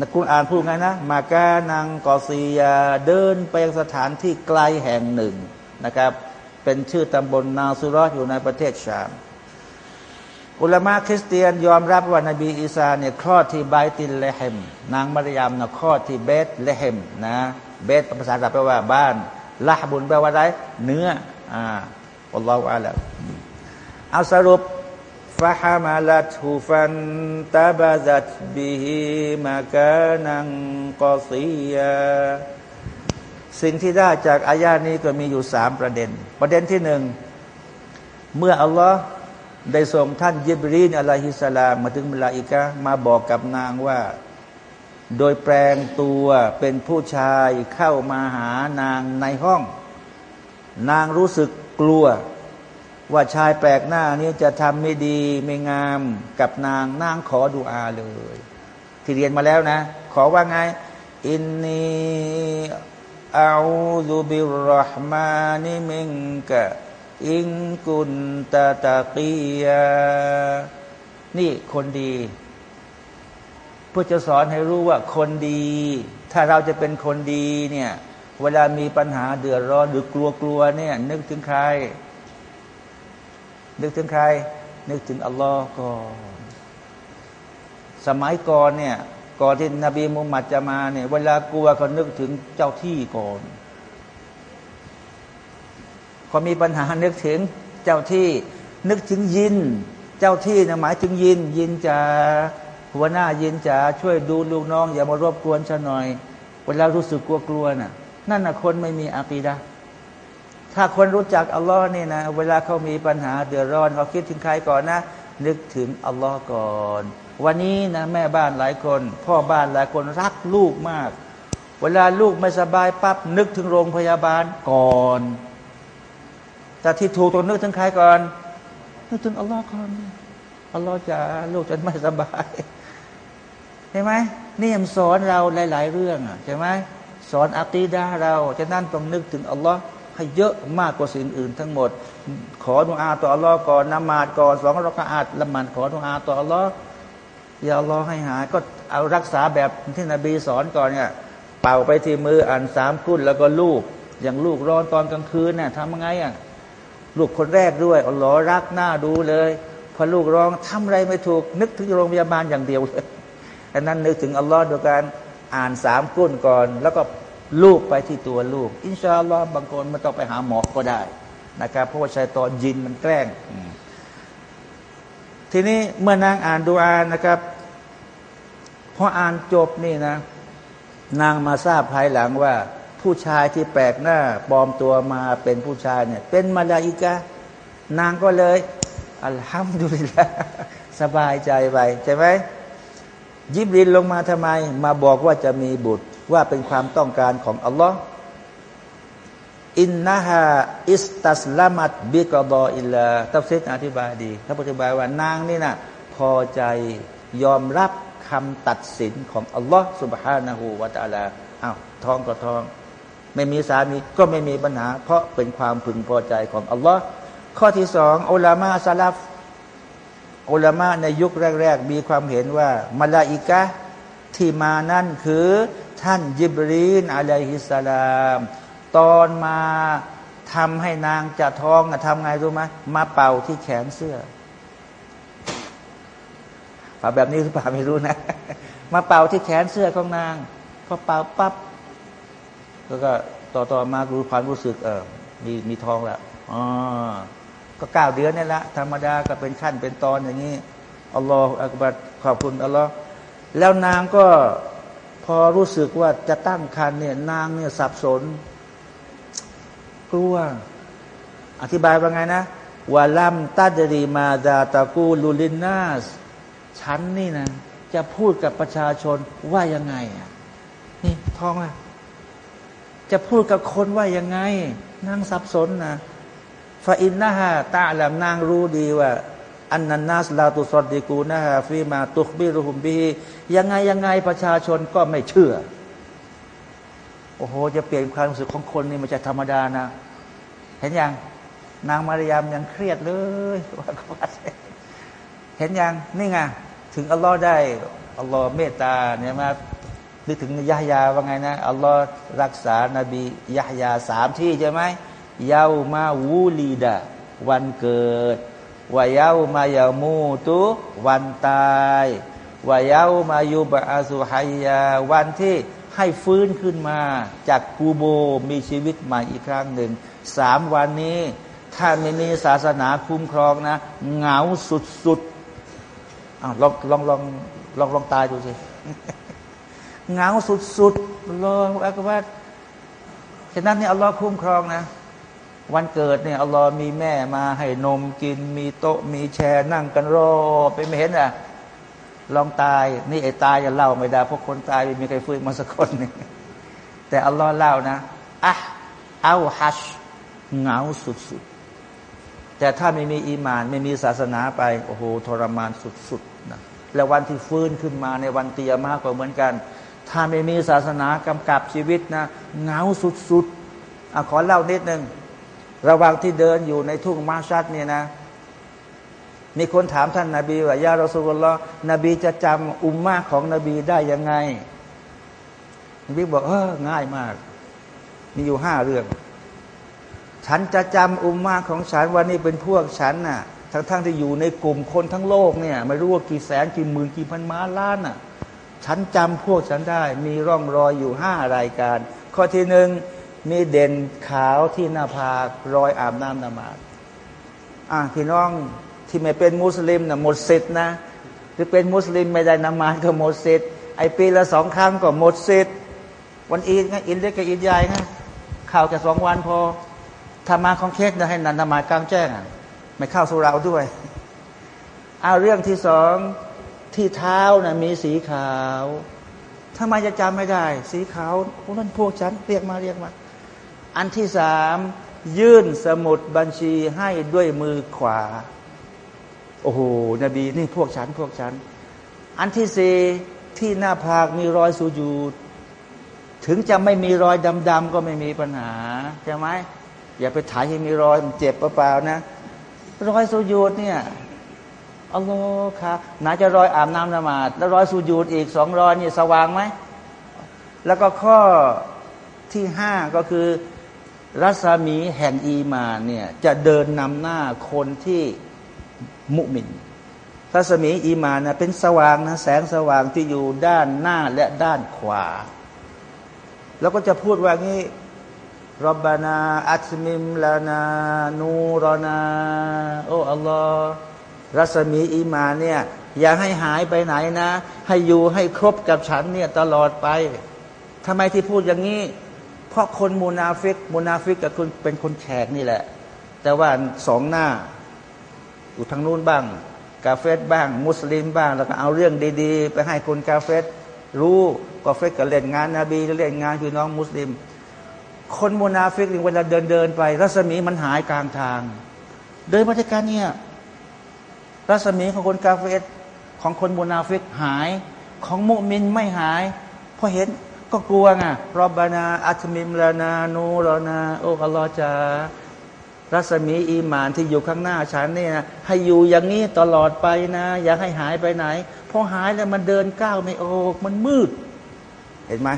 นักกุณอ่านพูดไงนะ مكانا قصياเดินไปยังสถานที่ไกลแห่งหนึ่งนะครับ เป็นชื่อตำบลนาซุรออยู่ในประเทศชาม อุลามะคริสเตียนยอมรับว่านบีอีสาเนี่ยคลอดที่ไบตินเลเฮมนางมารยามนะคลอดที่เบตเลเฮมนะเบตภาษาอังกฤษแปลว่าบ้านلحمแปลว่าอะไรเนื้ออ่าالله أعلمเอาสรุปฟะฮามาลัตฮูฟันตาบาซัตบิฮิมากานังกอซียาสิ่งที่ได้จากอายานี้ก็มีอยู่สามประเด็น ประเด็นที่หนึ่งเมื่ออัลลอฮ์ ได้ส่งท่านยิบรีนอะลัยฮิสลามมาถึงมลาอิกะมาบอกกับนางว่า โดยแปลงตัวเป็นผู้ชายเข้ามาหานางในห้อง นางรู้สึกกลัว ว่าชายแปลกหน้านี้จะทำไม่ดีไม่งามกับนางนางขอดุอาเลย ที่เรียนมาแล้วนะ ขอว่าไง อินนีอาลูบิรรห์มานิมิงกะ อิงกุนตาตากียนี่คนดีเพื่อจะสอนให้รู้ว่าคนดี ถ้าเราจะเป็นคนดีเนี่ย เวลามีปัญหาเดือดร้อนหรือกลัวกลัวเนี่ย นึกถึงใคร นึกถึงใคร นึกถึงอัลลอฮ์ก่อนสมัยก่อนเนี่ย ก่อนที่นบีมุฮัมมัดจะมาเนี่ย เวลากลัวก็นึกถึงเจ้าที่ก่อน อมีปัญหานึกถึงเจ้าที่นึกถึงยิน เจ้าที่นะหมายถึงยิน ยินจะหัวหน้ายินจะช่วยดูลูกน้อง อย่ามารบกวนฉันหน่อย เวลารู้สึกกลัวกลัวน่ะ นั่นนะคนไม่มีอากีดะถ้าคนรู้จักอัลลอฮ์นี่นะเวลาเขามีปัญหาเดือดร้อนเขาคิดถึงใครก่อนนะ นึกถึงอัลลอฮ์ก่อน วันนี้นะแม่บ้านหลายคน พ่อบ้านหลายคนรักลูกมาก เวลาลูกไม่สบายปั๊บนึกถึงโรงพยาบาลก่อน แต่ที่ถูกต้องนึกถึงใครก่อนนึกถึงอัลลอฮ์ก่อนอัลลอฮ์จะลูกจะไม่สบายใช่ไหมนี่ยังสอนเราหลาย ๆ เรื่องอะใช่ไหมสอนอัตีดาเราจะนั่นต้องนึกถึงอัลลอฮ์ให้เยอะมากกว่าสิ่งอื่นทั้งหมด ขอดุอาต่ออัลลอฮ์ก่อนนมาดก่อนสองรักอาดละหมันขอดุอาต่ออัลลอฮ์อย่าอัลลอฮ์ให้หายก็เอารักษาแบบที่นบีสอนก่อนเนี่ยเป่าไปที่มืออ่านสามคุ้นแล้วก็ลูกอย่างลูกร้อนตอนกลางคืนเนี่ยทำยังไงอะ ลูกคนแรกด้วยอัลลอฮ์รักหน้าดูเลยพอลูกร้องทำอะไรไม่ถูก นึกถึงโรงพยาบาลอย่างเดียวเลยดังนั้นนึกถึงอัลลอฮ์โดยการอ่านสามกุ้นก่อน แล้วก็ลูกไปที่ตัวลูก อินชาอัลลอฮ์บางคนไม่ต้องไปหาหมอก็ได้นะครับเพราะว่าชายตอนยินมันแกล้ง ทีนี้เมื่อนางอ่านดูอานะครับพออ่านจบนี่นะ นางมาทราบภายหลังว่า ผู้ชายที่แปลกหน้าปลอมตัวมาเป็นผู้ชายเนี่ย เป็นมาลาอิกะนางก็เลย อัลฮัมดุลิลละสบายใจไปใช่ไหมยิบรินลงมาทำไม มาบอกว่าจะมีบุตรว่าเป็นความต้องการของอัลลอฮ์อินนาฮาอิสตัสลามัดบิกบออิลลาตัฟซิดอธิบายดีถ้าอธิบายว่านางนี่นะพอใจยอมรับคำตัดสินของอัลลอฮ์สุบฮานะฮูวาตาลาอ้าวท้องก็ท้อง ไม่มีสามีก็ไม่มีปัญหา เพราะเป็นความพึงพอใจของอัลลอฮ์ข้อที่สองอัลลามาซาลฟอัลลามาในยุคแรก ๆ มีความเห็นว่ามาลาอิกะที่มานั่นคือท่านยิบรีนอะลัยฮิสลาม ตอนมาทำให้นางจะท้องทำไงรู้ไหมมาเป่าที่แขนเสื้อฝาแบบนี้หรือเปล่าไม่รู้นะ มาเป่าที่แขนเสื้อของนางพอเป่าปับ๊บ แล้วก็ต่อต่อมารู้ความรู้สึกเออมีมีทองแล้วอ๋อก็เก้าเดือนนี่แหละธรรมดาก็เป็นขั้นเป็นตอนอย่างนี้อัลลอฮฺอักบัดขอบคุณอัลลอฮ์แล้วนางก็พอรู้สึกว่าจะตั้งคันเนี่ยนางเนี่ยสับสน กลัว อธิบายว่าไงนะวาลัมตัดรีมาดาตะกูลูลินนาสฉันนี่นะจะพูดกับประชาชนว่ายังไงอะนี่ท้องอะ จะพูดกับคนว่ายังไง นางสับสนนะฟาอินนะฮะตาแหลมนางรู้ดีว่า อันนันนาสลาตุสดดีกูนะฮะฟีมาตุกบิรุมบียังไงยังไงประชาชนก็ไม่เชื่อ โอ้โห จะเปลี่ยนความรู้สึกของคนนี่มันจะธรรมดานะ เห็นยัง นางมารยามยังเครียดเลยว่าเห็นยังนี่ไงถึงอัลลอฮ์ได้อัลลอฮ์เมตตาเนี่ยมา นึกถึงยะฮยาว่าไงนะอัลลอฮ์รักษานาบียะฮยาสามที่ใช่ไหมเยามาวูลีดะวันเกิดวายาวมายามูตุวันตายวายาวมายุบอาสุไฮยาวันที่ให้ฟื้นขึ้นมา จากกูโบมีชีวิตใหม่อีกครั้งหนึ่งสามวันนี้ ถ้าไม่มีศาสนาคุ้มครองนะ เหงาสุดๆอลองลองลองลองลองตายดูสิ เหงาสุดๆรออักบัดฉะนั้นนี่อัลลอฮ์คุ้มครองนะ วันเกิดเนี่ยอัลลอฮ์มีแม่มาให้นมกิน มีโต๊ะมีแชร์นั่งกันรอไปไม่เห็นอะลองตาย นี่ไอ้ตายจะเล่าไม่ได้เพราะคนตายไม่มีใครฟื้นมาสักคนนึงแต่อัลลอฮ์เล่านะอะเอาฮัชเหงาสุดๆ แต่ถ้าไม่มีอีมาน ไม่มีศาสนาไป โอ้โหทรมานสุดๆนะแล้ววันที่ฟื้นขึ้นมาในวันเตียมากกว่าเหมือนกัน ถ้าไม่มีศาสนากำกับชีวิตนะเงาสุดๆอขอเล่านิดหนึ่งระหว่างที่เดินอยู่ในทุ่งมาชัดเนี่ยนะ มีคนถามท่านนาบีว่ายาเราสุลลอนบีจะจำอุมมาของนบีได้ยังไงนบีบอกเออง่ายมาก มีอยู่ห้าเรื่อง ฉันจะจำอุมมาของฉันว่านี่เป็นพวกฉันน่ะทั้งๆทที่อยู่ในกลุ่มคนทั้งโลกเนี่ย ไม่รู้ว่ากี่แสนกี่หมื่นกี่พันม้าล้านน่ะ ฉันจำพวกฉันได้ มีร่องรอยอยู่ห้ารายการ ข้อที่หนึ่งมีเด่นขาวที่หน้าผากรอยอาบน้ำนมาดอะพี่น้องที่ไม่เป็นมุสลิมนะหมดสิทธินะหรือเป็นมุสลิมไม่ได้นมาก็หมดสิทธิ์ไอปีละสองครั้งก็หมดสิทธิ์วันอีดไงอินเล็กกับอินใหญ่ไงข่าวแค่สองวันพอถ้ามาของเคสนะให้นันนมากลางแจ้งไม่เข้าสุราด้วยเอาเรื่องที่สอง ที่เท้านะมีสีขาวทำไมจะจำไม่ได้ สีขาวพวกนั้นพวกฉันเรียกมาเรียกมา อันที่สามยื่นสมุดบัญชีให้ด้วยมือขวา โอ้โห นบีนี่พวกฉันพวกฉัน อันที่สี่ที่หน้าผากมีรอยสูญูดถึงจะไม่มีรอยดำๆก็ไม่มีปัญหาใช่ไหมอย่าไปถ่ายให้มีรอยเจ็บเปล่าๆนะ รอยสูญูดเนี่ย อัลลอฮ์ครับไหนจะรอยอาบน้ำนมาดแล้วรอยสูญูดอีกสองรอยนี่สว่างไหม แล้วก็ข้อที่ห้าก็คือรัศมีแห่งอีมานเนี่ยจะเดินนำหน้าคนที่มุมิน รัศมีอีมานะเป็นสว่างนะแสงสว่างที่อยู่ด้านหน้าและด้านขวา แล้วก็จะพูดว่างี้รบบานาอัตมิมลานา نورنا โอ้อัลลอฮ์ รัศมีอีมานเนี่ยอย่าให้หายไปไหนนะ ให้อยู่ให้ครบกับฉันเนี่ยตลอดไปทำไมที่พูดอย่างนี้ เพราะคนมูนาฟิกมูนาฟิกกับคุณเป็นคนแขกนี่แหละ แต่ว่าสองหน้า อยู่ทางนู้นบ้าง กาเฟรบ้าง มุสลิมบ้าง แล้วก็เอาเรื่องดีๆ ไปให้คนกาเฟรรู้กาเฟรก็เล่นงานนาบีเล่นงานพี่น้องมุสลิม คนมุนาฟิกเวลาเดินเดินไป รัศมีมันหายกลางทาง เดินมาจากการเนี่ย รัศมีของคนกาเฟรของคนมุนาฟิกหาย ของมุมินไม่หายพอเห็นก็กลัวไงربنا أتمم لنا نورناโอ้อัลลอฮ์จารัศมีอีมานที่อยู่ข้างหน้าฉันเนี่ยให้อยู่อย่างนี้ตลอดไปนะ อย่าให้หายไปไหนพอหายแล้วมันเดินก้าวไม่ออกมันมืด เห็นไหม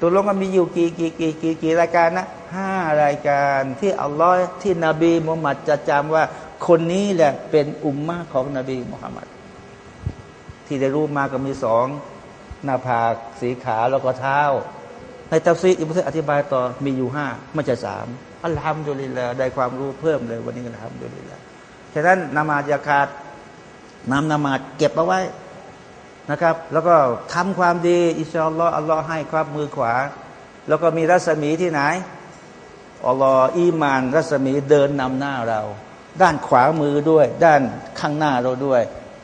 ตัวลงมันมีอยู่กี่กี่กี่กี่กี่รายการนะห้ารายการที่อัลลอฮ์ที่นบีมุฮัมมัดจะจำว่า คนนี้แหละเป็นอุมมาของนบีมุฮัมมัดที่ได้รู้มาก็มีสองหน้าผากสีขาแล้วก็เท้า ในตัฟซีอิบุตอธิบายต่อมีอยู่ห้าไม่ใช่สามอัลฮัมดุลิลละได้ความรู้เพิ่มเลยวันนี้อัลฮัมดุลิลละฉะนั้นนามาจาขาดนำนามาดเก็บเอาไว้นะครับ แล้วก็ทำความดีอิชอัลลอฮ์อัลลอฮ์ให้ความมือขวา แล้วก็มีรัศมีที่ไหนอัลลอฮ์อีมาน รัศมีเดินนำหน้าเรา ด้านขวามือด้วย ด้านข้างหน้าเราด้วย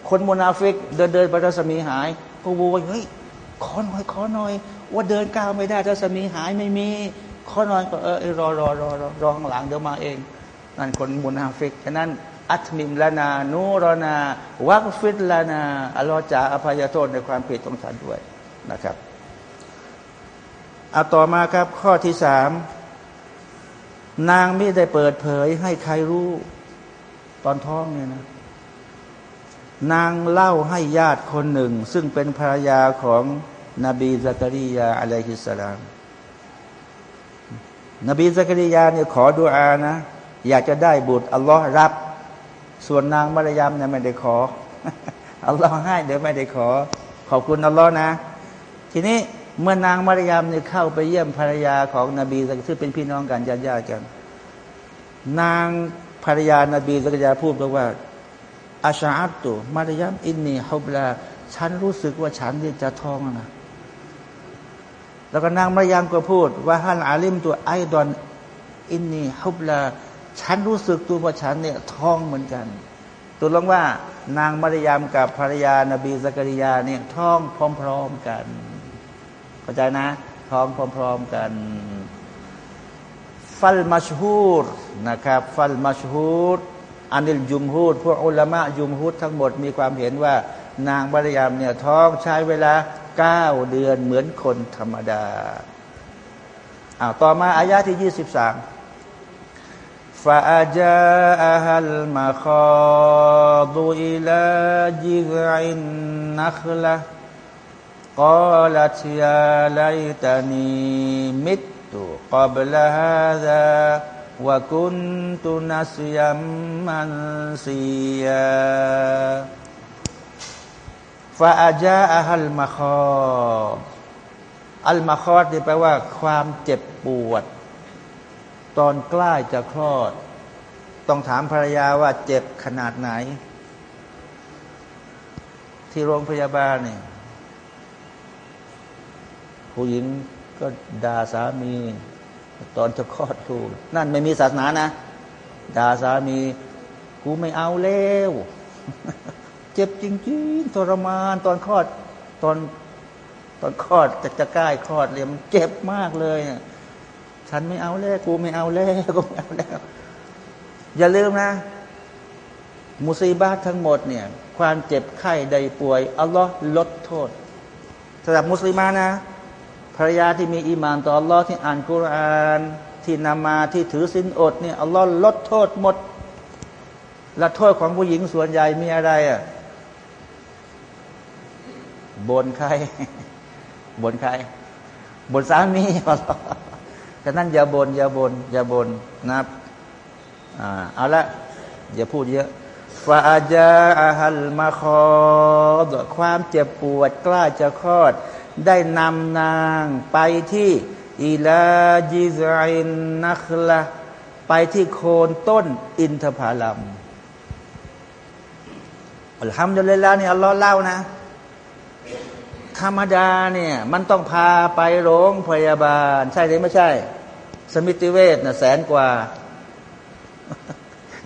คนมุนาฟิกเดินเดินไปรัศมีหายก็โวยเฮ้ยขอหน่อยขอหน่อย ว่าเดินก้าวไม่ได้รัศมีหายไม่มีข้อนอนก็เออรอรอรอรอรอข้างหลังเดี๋ยวมาเอง นั่นคนมุนาฟิกฉะนั้นأتمم لنا نورنا واغفر لناอัลลอฮฺจะอภัยโทษในความผิดของฉันด้วยนะครับเอาต่อมาครับข้อที่สามนางไม่ได้เปิดเผยให้ใครรู้ ตอนท้องเนี่ยนะ นางเล่าให้ญาติคนหนึ่ง ซึ่งเป็นภรรยาของนบีซักรียาอะลัยฮิสสลาม นบีสักริยาเนี่ยขอดุอานะ อยากจะได้บุตรอัลลอฮ์รับ ส่วนนางมารยามเนี่ยไม่ได้ขออัลลอฮ์ให้เดี๋ยวไม่ได้ขอ ขอบคุณอัลลอฮ์นะ ทีนี้เมื่อนางมารยามเนี่ยเข้าไปเยี่ยมภรรยาของนบีซึ่งเป็นพี่น้องกันญาติญาติกัน นาง ภรรยานาบีสักยาพูดบอกว่า อาชาอัตตุมารยามอินนีฮุบลาฉันรู้สึกว่าฉันนี่จะท้องนะแล้วก็นางมารยามก็พูด ว่าฮันอาลิมตัวไอดอนอินนีฮุบลาฉันรู้สึกตัวว่าฉันเนี่ยท้องเหมือนกัน ตัวลงว่านางมารยามกับภรรยานาบีสักริยาเนี่ยท้องพร้อม ๆกัน เข้าใจนะ ท้องพร้อม ๆกัน ฟัลมัชฮูดนะครับฟัลมัชฮูดอันิลยุมฮูดพวกอุลามะยุมฮูดทั้งหมดมีความเห็นว่านางบริยามเนี่ยท้องใช้เวลาเก้าเดือนเหมือนคนธรรมดาอ้าวต่อมาอายาที่ยี่สิบสามฟาจาอัลมาคาดูอิลาจิรินนัคละ ตุกับลาฮาดะวะคุณตุนัสยามมันซียาฟาอาจาอัลมาคออัลมาคอดนี่แปลว่า ความเจ็บปวด ตอนใกล้จะคลอด ต้องถามภรรยาว่าเจ็บขนาดไหน ที่โรงพยาบาลเนี่ยผู้หญิง ก็ด่าสามี ตอนจะคลอดลูกนั่นไม่มีศาสนานะด่าสามีกูไม่เอาแล้วเจ็บจริงๆทรมานตอนคลอดตอนตอนคลอดจะจะใกล้คลอดเลยมันเจ็บมากเลยฉันไม่เอาแล้วกูไม่เอาแล้วกูไม่เอาแล้วอย่าลืมนะ มุซีบาทั้งหมดเนี่ย ความเจ็บไข้ใดป่วยอัลลอฮ์ลดโทษสำหรับมุสลิมานะ ภรรยาที่มีอีมานต่ออัลลอฮ์ที่อ่านกุรานที่นำมาที่ถือสินอดเนี่ยอัลลอฮ์ลดโทษหมดและโทษของผู้หญิงส่วนใหญ่มีอะไรอะบนใครบนใครบนสามีฉะนั้นอย่าบนอย่าบนอย่าบนนะอ่าเอาละอย่าพูดเยอะฟาจาอาฮัลมาคอดความเจ็บปวดกล้าจะคลอด ได้นำนางไปที่อิลาจิซินนัคละไปที่โคนต้นอินทผลัมอัลฮัมดุลิลลาห์นี่อัลลอฮ์เล่านะ ธรรมดาเนี่ยมันต้องพาไปโรงพยาบาล ใช่หรือไม่ใช่ สมิติเวชนะแสนกว่า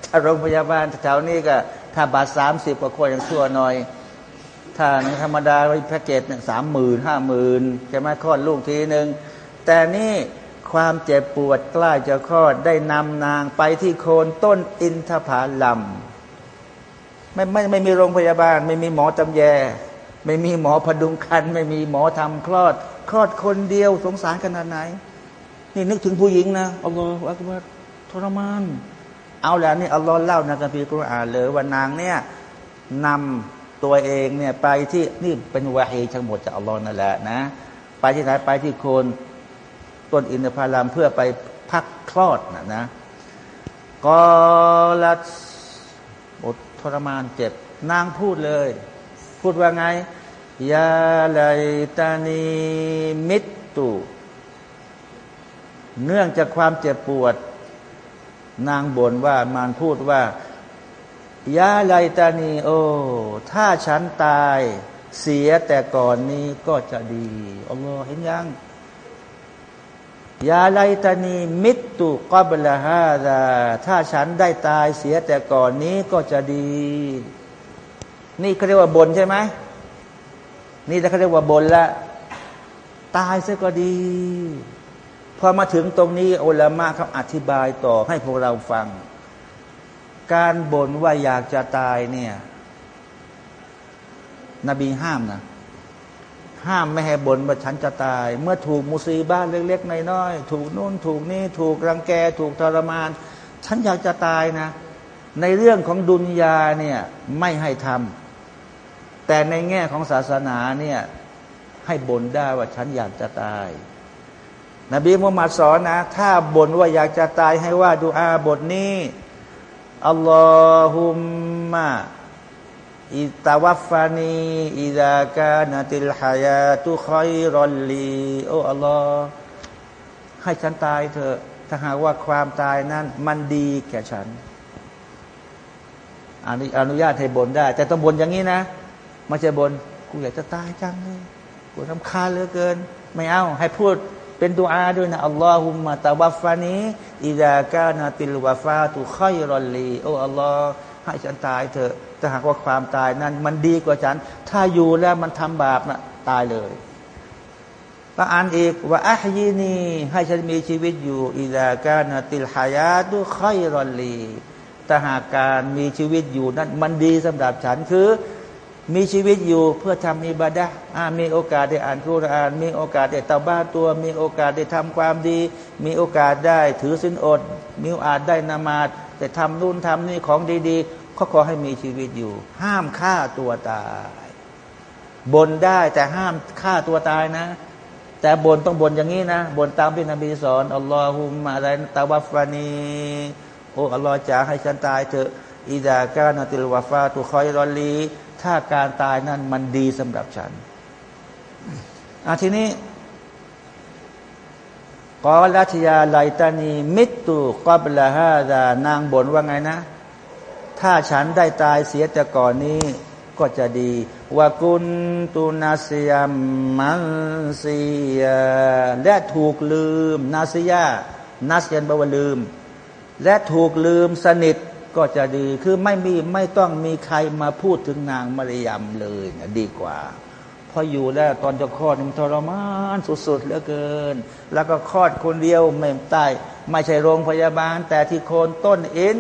ถ้าโรงพยาบาลแถวนี้ก็ ถ้าบาทสามสิบกว่าคนยังชั่วหน่อย ถ้านธรรมดาแพ็กเกจเนี่ยสามหมื่นห้าหมื่นใช่ไหมคลอดลูกทีหนึ่งแต่นี่ความเจ็บปวดใกล้จะคลอดได้นำนางไปที่โคนต้นอินทผลัมไม่ไม่ไม่มีโรงพยาบาล ไม่มีหมอจำแย ไม่มีหมอพดุงคัน ไม่มีหมอทำคลอด คลอดคนเดียวสงสารขนาดไหน นี่นึกถึงผู้หญิงนะอัลลอฮฺอักบารทรมาน เอาแล้วนี่อัลลอฮ์เล่าในกัมภีร์กุรอานเลยว่านางเนี่ยนำ ตัวเองเนี่ยไปที่นี่เป็นวาฮีทั้งหมดจากอัลลอฮ์นั่นแหละนะ ไปที่ไหนไปที่โคนต้นอินทผลัมเพื่อไปพักคลอดนะนะกอลัดอดทรมานเจ็บนางพูดเลย พูดว่าไงยาไลตานีมิตตุเนื่องจากความเจ็บปวด นางบ่นว่ามานพูดว่า ยาไลตานีโอ ถ้าฉันตายเสียแต่ก่อนนี้ก็จะดีอัลลอฮ์เห็นยังยาไลตานีมิตตุกอบละฮาดาถ้าฉันได้ตายเสียแต่ก่อนนี้ก็จะดี นี่เขาเรียกว่าบนใช่ไหมนี่เขาเรียกว่าบนละตายเสียก็ดีพอมาถึงตรงนี้อัลลามะเขาอธิบายต่อให้พวกเราฟัง การบ่นว่าอยากจะตายเนี่ย นบีห้ามนะห้ามไม่ให้บ่นว่าฉันจะตาย เมื่อถูกมุสีบ้านเล็กๆน้อยๆถูกนู่นถูกนี่ถูกรังแก ถูกทรมาน ฉันอยากจะตายนะ ในเรื่องของดุนยาเนี่ยไม่ให้ทำแต่ในแง่ของศาสนาเนี่ยให้บ่นได้ว่าฉันอยากจะตาย นบีมุฮัมมัดสอนนะ ถ้าบ่นว่าอยากจะตายให้ว่าดูอาบทนี้ อัลลอฮุมมะอิตาวัฟานีอิดากานาติลฮายาตุคอยรอลลีโออัลลอฮ์ให้ฉันตายเถอะถ้าหากว่าความตายนั้น มันดีแก่ฉันอนุญาตให้บนได้ แต่ต้องบนอย่างนี้นะไม่ใช่บนกูอยากจะตายจังเลยกูรำคาญเหลือเกิน ไม่เอาให้พูด เป็นตัวอาด้วยนะอัลลอฮุมะตะวัฟฟานีอิดากานาติลวาฟาตุคอยรอลลีโอ้อัลลอฮ์ให้ฉันตายเถอะถ้าหากว่าความตายนั้น มันดีกว่าฉัน ถ้าอยู่แล้วมันทำบาปนะตายเลยก็อ่านอีกว่าอัฮยีนีให้ฉันมีชีวิตอยู่อิดากานาติลฮายาตุคอยรอลลีถ้าหากการมีชีวิตอยู่นั้น มันดีสำหรับฉันคือ มีชีวิตอยู่เพื่อทำอิบาดะมีโอกาสได้อ่านคุราน มีโอกาสได้ตาบ้าตัว มีโอกาสได้ทำความดี มีโอกาสได้ถือสินอด มีโอกาสได้นามาดแต่ทำนู่นทำนี่ของดีๆเขาขอให้มีชีวิตอยู่ ห้ามฆ่าตัวตาย บนได้แต่ห้ามฆ่าตัวตายนะ แต่บนต้องบนอย่างนี้นะบนตามที่นบีสอนอัลลอฮุมะอะไรตาวัฟานีโอ้อัลลอฮ์จะให้ฉันตายเถอะอิดากานาติลวาฟาตุคอยรอลี ถ้าการตายนั้นมันดีสำหรับฉันอาทีนี้กอลัชยาไลตานี มิตุกอบละฮาดานางบ่นว่าไงนะ ถ้าฉันได้ตายเสียแต่ก่อนนี้ก็จะดีว่ากุนตุนาเซียมันเซียและถูกลืม นาเซียนาเซียนบวลืม และถูกลืมสนิท ก็จะดีคือไม่มีไม่ต้องมีใครมาพูดถึงนางมารยมเลยนะดีกว่าพออยู่แล้วตอนจะคลอดมันทรมานสุดๆเหลือเกิน แล้วก็คลอดคนเดียวไม่ใต้ไม่ใช่โรงพยาบาล แต่ที่โคนต้นเอ็น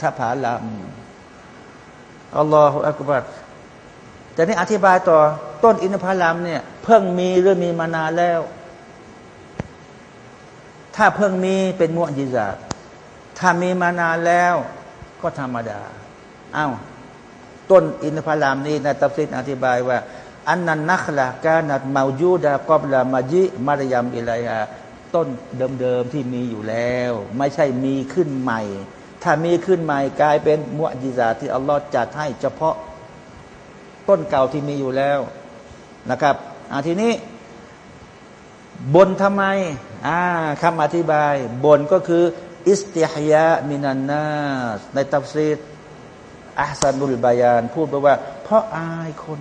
ทผาลำอัลลอฮฺอักบัรแต่นี่อธิบายต่อต้นอินทผลัมเนี่ย เพิ่งมีหรือมีมานานแล้ว ถ้าเพิ่งมีเป็นมุอจิซาถ้ามีมานานแล้ว ก็ธรรมดาอ้าวต้นอินทผลัมนี่ในตัฟซิดอธิบายว่า อันนันนักละกานัดมายูดากอบลามาจิมารยามอิลัยฮะต้นเดิมๆที่มีอยู่แล้ว ไม่ใช่มีขึ้นใหม่ ถ้ามีขึ้นใหม่กลายเป็นมุอจิซาที่อัลลอฮ์จัดให้เฉพาะต้นเก่าที่มีอยู่แล้วนะครับอาทีนี้บนทำไมอ่าคำอธิบายบนก็คือ อิสติฮยะมินันนาในตัฟซีดอัสันุลบายาน พูดไปว่า เพราะอายคน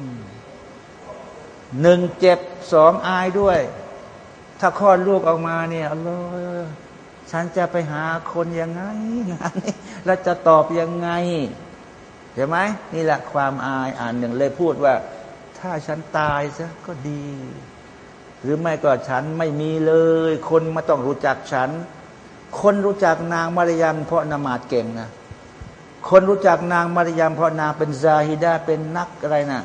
หนึ่งเจ็บสองอายด้วย ถ้าคลอดลูกออกมาเนี่ยอัลลอฮ์ฉันจะไปหาคนยังไงงานนี้แล้วจะตอบยังไงใช่ไหมนี่แหละความอายอ่านหนึ่งเลยพูดว่า ถ้าฉันตายซะก็ดี หรือไม่ก็ฉันไม่มีเลย คนไม่ต้องรู้จักฉัน คนรู้จักนางมารยามเพราะนมาดเก่งนะคนรู้จักนางมารยามเพราะนางเป็นซาฮิดาเป็นนักอะไรนะ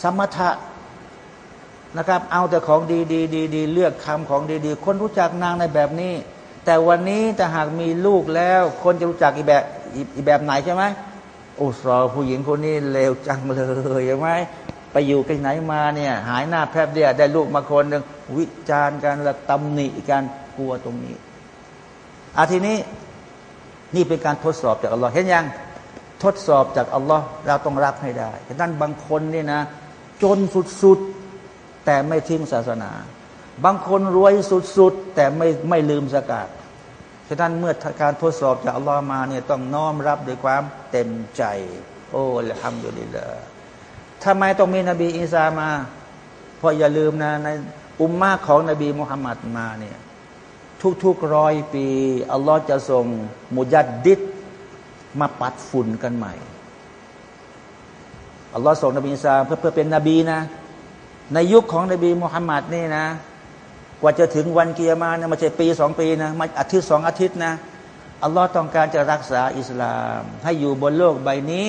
สมถะนะครับ เอาแต่ของดีดีดีดีเลือกคำของดีดีคนรู้จักนางในแบบนี้ แต่วันนี้ถ้าหากมีลูกแล้ว คนจะรู้จักอีแบบอีแบบไหนใช่ไหมโอ้สอผู้หญิงคนนี้เลวจังเลยใช่ไหมไปอยู่กันไหนมาเนี่ยหายหน้าแพบเดียได้ลูกมาคนหนึ่งวิจารณ์กันและตำหนิกันกลัวตรงนี้ อาทีนี้นี่เป็นการทดสอบจากอัลลอฮ์เห็นยังทดสอบจากอัลลอฮ์เราต้องรับให้ได้ฉะนั้นบางคนนี่นะ จนสุดๆ แต่ไม่ทิ้งศาสนา บางคนรวยสุดๆ แต่ไม่ไม่ลืมสกาดฉะนั้นเมื่อการทดสอบจากอัลลอฮ์มาเนี่ยต้องน้อมรับด้วยความเต็มใจ โอ้ละฮัมดุลิลละทำไมต้องมีนบีอีสามา เพราะอย่าลืมนะในอุมมาของนบีมุฮัมมัดมาเนี่ย ทุกๆร้อยปี อัลลอฮ์จะส่งมุจัดดิษมาปัดฝุ่นกันใหม่ อัลลอฮ์ส่งนบีซาเพื่อเพื่อเป็นนบีนะ ในยุคของนบีมุฮัมมัดนี่นะ กว่าจะถึงวันเกียร์มาเนี่ยมาใช่ปีสองปีนะมาอาทิตย์สองอาทิตย์นะอัลลอฮ์ต้องการจะรักษาอิสลาม ให้อยู่บนโลกใบนี้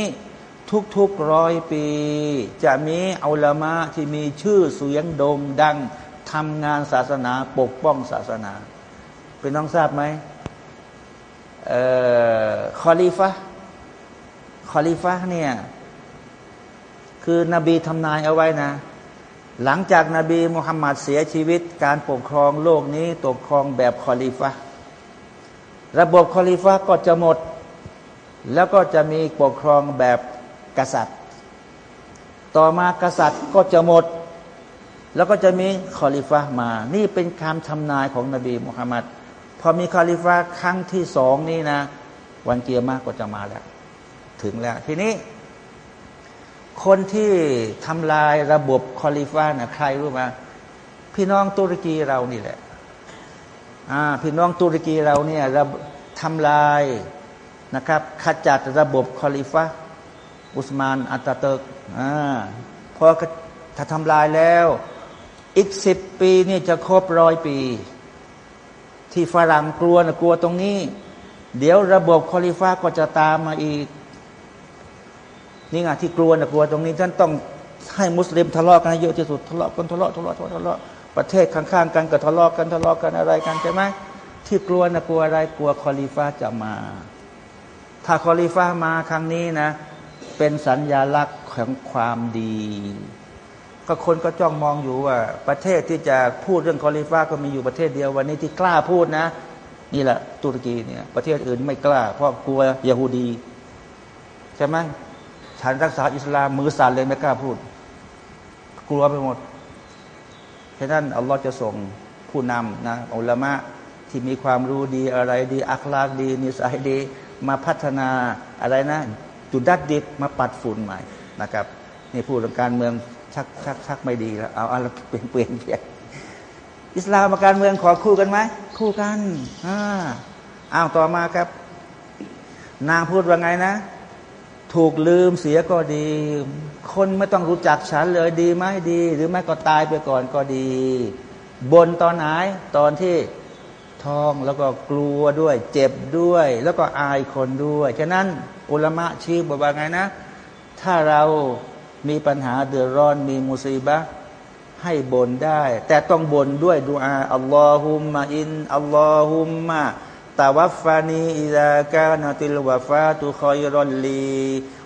ทุกๆร้อยปี จะมีอัลลามะที่มีชื่อเสียงโด่งดังทำงานศาสนาปกป้องศาสนา เป็นน้องทราบไหมคอลีฟะคอลีฟะเนี่ย คือนบีทำนายเอาไว้นะ หลังจากนาบีมุฮัมมัดเสียชีวิต การปกครองโลกนี้ปกครองแบบคอลีฟะระบบคอลิฟะก็จะหมด แล้วก็จะมีปกครองแบบกษัตริย์ ต่อมากษัตริย์ก็จะหมด แล้วก็จะมีคอลิฟะมา นี่เป็นคำทำนายของนบีมุฮัมมัด พอมีคอลิฟะครั้งที่สองนี่นะ วันกิยามะฮ์ก็จะมาแล้ว ถึงแล้วทีนี้ คนที่ทำลายระบบคอลิฟะนะใครรู้ไหมพี่น้องตุรกีเรานี่แหละพี่น้องตุรกีเราเนี่ยทำลายนะครับขจัดระบบคอลิฟะอุสมานอัตเตกอ่าพอถ้าทำลายแล้ว อีกสิบปีนี่จะครบร้อยปี ที่ฝรั่งกลัวนะกลัวตรงนี้ เดี๋ยวระบบคอลิฟะก็จะตามมาอีก นี่ไงที่กลัวนะกลัวตรงนี้ท่านต้องให้มุสลิมทะเลาะกันเยอะที่สุดทะเลาะกันทะเลาะทะเลาะทะเลาะประเทศข้างๆกันก็ทะเลาะกันทะเลาะกันอะไรกันใช่ไหมที่กลัวนะกลัวอะไรกลัวคอลีฟาจะมา ถ้าคอลีฟามาครั้งนี้นะ เป็นสัญญาลักษณ์ของความดี ก็คนก็จ้องมองอยู่ว่า ประเทศที่จะพูดเรื่องคอลีฟาก็มีอยู่ประเทศเดียววันนี้ที่กล้าพูดนะ นี่แหละตุรกีเนี่ย ประเทศอื่นไม่กล้า เพราะกลัวยาฮูดีใช่ไหมฉันรักษาอิสลามมือสั่นเลยไม่กล้าพูด กลัวไปหมดฉะนั้นอัลลอฮ์จะส่งผู้นำนะอัลลามะที่มีความรู้ดีอะไรดี อัคลากดี นิสัยดี มาพัฒนาอะไรนะ จุดดัดดิดมาปัดฝุ่นใหม่นะครับ นี่พูดเรื่องการเมือง ชักชักชักไม่ดีแล้วเอาเอะไรเปลี่ยนเปลี่ยนเปลี่ยนอิสลามกับการเมืองขอคู่กันไหมคู่กันอ่าอ้าวต่อมาครับ นางพูดว่าไงนะ ถูกลืมเสียก็ดี คนไม่ต้องรู้จักฉันเลยดีไหมดี หรือไม่ก็ตายไปก่อนก็ดี บนตอนไหนตอนที่ท้องแล้วก็กลัวด้วย เจ็บด้วย แล้วก็อายคนด้วย ฉะนั้นอุลมะชี้บอกว่าไงนะ ถ้าเรา มีปัญหาเดือดร้อนมีมุสีบะให้บนได้ แต่ต้องบนด้วยดูอาอัลลอฮุมะอินอัลลอฮุมะตาวัฟานีอิดากานติลวาฟาตุคอยรอนลี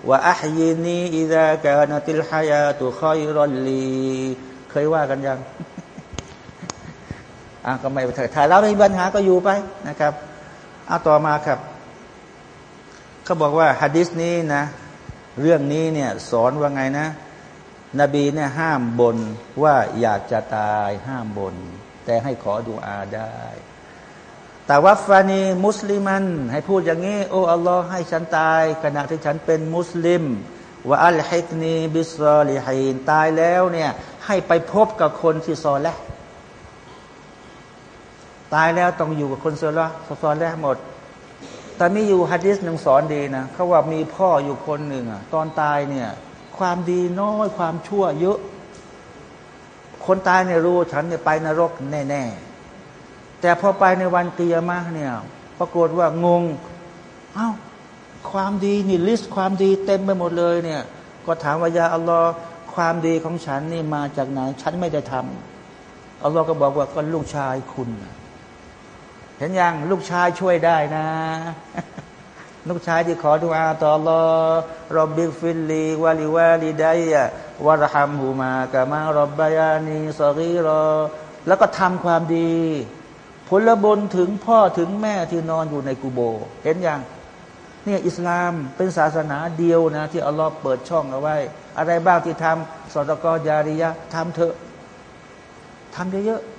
วะอัฮยินีอิดากานติลฮายาตุคอยรอนลีเคยว่ากันยังอะก็ไม่เถิดถ่ายแล้วไม่มีปัญหาก็อยู่ไปนะครับเอาต่อมาครับ เขาบอกว่าฮะดิษนี้นะ เรื่องนี้เนี่ยสอนว่าไงนะ นบีเนี่ยห้ามบนว่าอยากจะตายห้ามบน แต่ให้ขอดูอาได้ แต่วัฟานีมุสลิมัน ให้พูดอย่างนี้ โอ้อัลลอฮ์ให้ฉันตาย ขณะที่ฉันเป็นมุสลิมว่าอัลฮิกนีบิสซอลิฮินตายแล้วเนี่ยให้ไปพบกับคนที่ซอแล้วตายแล้วต้องอยู่กับคนซอละซอแล้วหมด แต่มีอยู่ฮะดิษหนึ่งสอนดีนะเขาว่ามีพ่ออยู่คนหนึ่งอะตอนตายเนี่ย ความดีน้อยความชั่วเยอะ คนตายเนี่ยรู้ฉันเนี่ยไปนรกแน่ๆแต่พอไปในวันเกียร์มากเนี่ยปรากฏว่างงเอา้าความดีนี่ลิสต์ความดีเต็มไปหมดเลยเนี่ย ก็ถามว่ายาอัลลอฮ์ความดีของฉันนี่มาจากไหน ฉันไม่ได้ทำอัลลอฮ์ก็บอกว่าก็ลูกชายคุณ เห็นยังลูกชายช่วยได้นะ ลูกชายที่ขอดุอาต่ออัลลอฮ์رب اغفر لي ولوالدي وارحمهما كما ربياني صغيرا แล้วก็ทำความดี ผลบุญถึงพ่อถึงแม่ที่นอนอยู่ในกูโบ เห็นยังเนี่ยอิสลามเป็นศาสนาเดียวนะ ที่อัลลอฮ์เปิดช่องเอาไว้ อะไรบ้างที่ทำصدقة جاريةทำเถอะทำเยอะๆ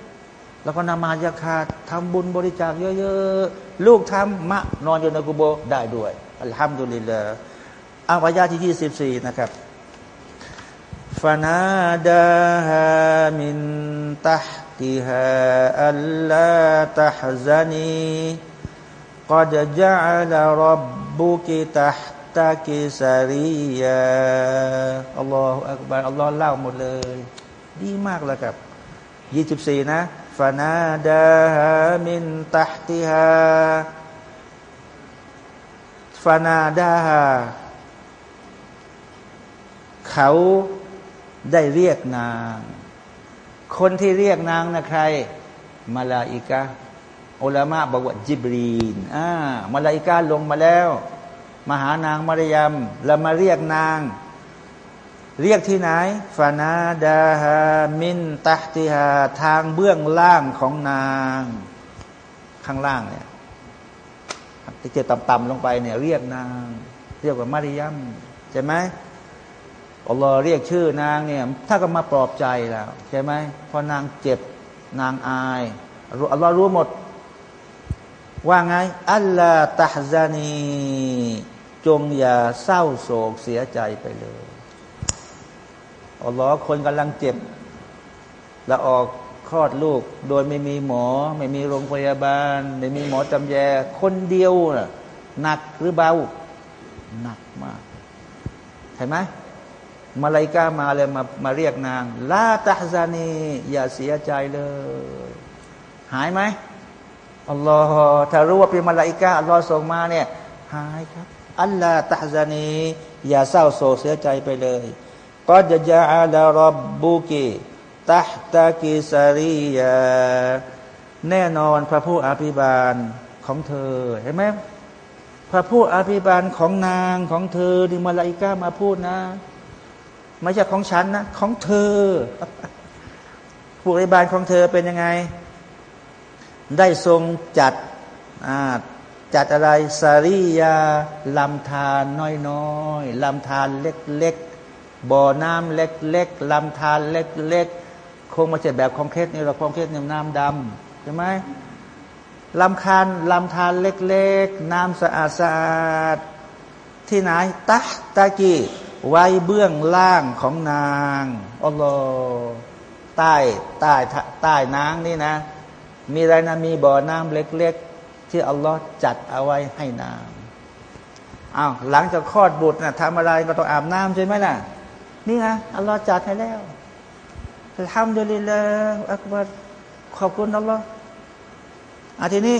แล้วก็นามาจะขาดทำบุญบริจาคเยอะๆ ลูกทำมะนอนอยู่ในกุโบได้ด้วยอัลฮัมดุลิลลาห์อาวายาที่ยี่สิบสี่นะครับฟานาดาฮามินตัฮติฮาอัลลาตัฮซานีกอดจะลารับบุกิตัฮตากิสารียาอัลลอฮฺอักบาอัลลอฮ์เล่าหมดเลย ดีมากเลยครับยี่สิบสี่นะ ดาฮาเขาได้เรียกนาง คนที่เรียกนางนะใคร มาลาอิกาอุลามะบอกว่าจิบรีนอ่ามาลาอิกาลงมาแล้ว มาหานางมารยมแล้วมาเรียกนาง เรียกที่ไหนฟานาดาฮามินตัติฮาทางเบื้องล่างของนาง ข้างล่างเนี่ยที่จะต่ำๆลงไปเนี่ยเรียกนาง เรียกว่ามาริยัมใช่ไหมอัลลอฮ์เรียกชื่อนางเนี่ยถ้าก็มาปลอบใจแล้วใช่ไหมพอนางเจ็บนางอายอัลลอฮ์รู้หมด ว่าไงอัลลอฮ์ตาฮซานี จงอย่าเศร้าโศกเสียใจไปเลย อัลลอฮ์คนกำลังเจ็บ แล้วออกคลอดลูก โดยไม่มีหมอ ไม่มีโรงพยาบาล ไม่มีหมอจำแย คนเดียวน่ะหนักหรือเบา หนักมากเห็นไหมมาลายกามาเลยมามาเรียกนางลาตาซานีอย่าเสียใจเลย หายไหมอัลลอฮ์ถ้ารู้ว่าเป็นมาลายกาอัลลอฮ์ส่งมาเนี่ย หายครับอัลลาตาซานีอย่าเศร้าโศกเสียใจไปเลย ก็จะจะอาลารบบุกีตัฮตากิสรียาแน่นอนพระผู้อภิบาลของเธอเห็นไหมพระผู้อภิบาลของนางของเธอที่มาลาอิกามาพูดนะ ไม่ใช่ของฉันนะ ของเธอผู้อภิบาลของเธอเป็นยังไง ได้ทรงจัดจัดอะไรสาริยาลำธารน้อยๆลำธารเล็ก บ่อน้ำเล็กๆลำธารเล็กๆคงมาใช่แบบคอนเครตนี่เราคอนเครตเนี่ยน้ำดำใช่ไหมลำคาญลำธารเล็กๆ น้ำสะอาดสะอาดที่ไหนตะตะกี้ไว้เบื้องล่างของนางอัลลอฮ์ใต้ใต้ใต้นางนี่นะ มีอะไรนะมีบ่อน้ำเล็กๆ ที่อัลลอฮ์จัดเอาไว้ให้นางอ้าวหลังจากคลอดบุตรนะทำอะไรก็ต้องอาบน้ำใช่ไหมล่ะ นี่ไงอัลลอฮ์จัดให้แล้วทำดุลิลละอักบัรขอบคุณอัลลอฮ์อาทีนี้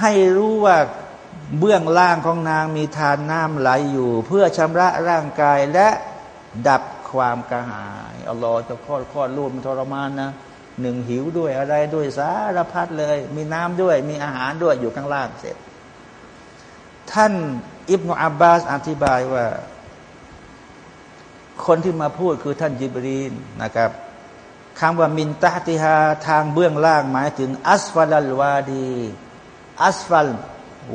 ให้รู้ว่าเบื้องล่างของนางมีทานน้ำไหลอยู่ เพื่อชำระร่างกายและดับความกระหายอัลลอฮ์จะคลอดคลอดลูกมันทรมานนะหนึ่งหิวด้วยอะไรด้วยสารพัดเลย มีน้ำด้วย มีอาหารด้วยอยู่ข้างล่างเสร็จ ท่านอิบนาอับบาสอธิบายว่า คนที่มาพูดคือท่านยิบรีนนะครับคำว่ามินตาติฮาทางเบื้องล่างหมายถึง อัสฟัลวาดี อัสฟัล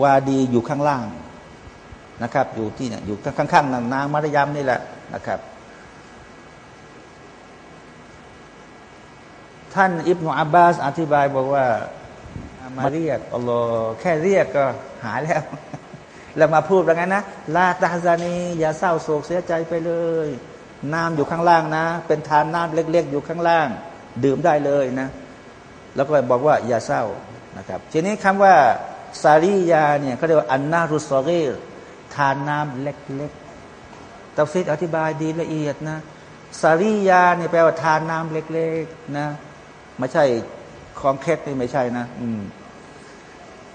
วาดีอยู่ข้างล่างนะครับ อยู่ที่เนี่ยอยู่ข้างๆนางนางมารยามนี่แหละนะครับ ท่านอิบนาอับบาสอธิบายบอกว่า มาเรียกอัลลอฮ์แค่เรียกก็หายแล้ว แล้วมาพูดแบบนั้นนะลาตาซานีอย่าเศร้าโศกเสียใจไปเลย น้ำอยู่ข้างล่างนะ เป็นทานน้ำเล็ก ๆ อยู่ข้างล่าง ดื่มได้เลยนะ แล้วก็บอกว่าอย่าเศร้านะครับทีนี้คำว่าซาริยาเนี่ยเขาเรียกว่าอันนารุสอรีทานน้ำเล็กๆตัฟซิดอธิบายดีละเอียดนะซาริยาเนี่ยแปลว่าทานน้ำเล็กๆนะไม่ใช่ของเคสนี่ไม่ใช่นะ อืม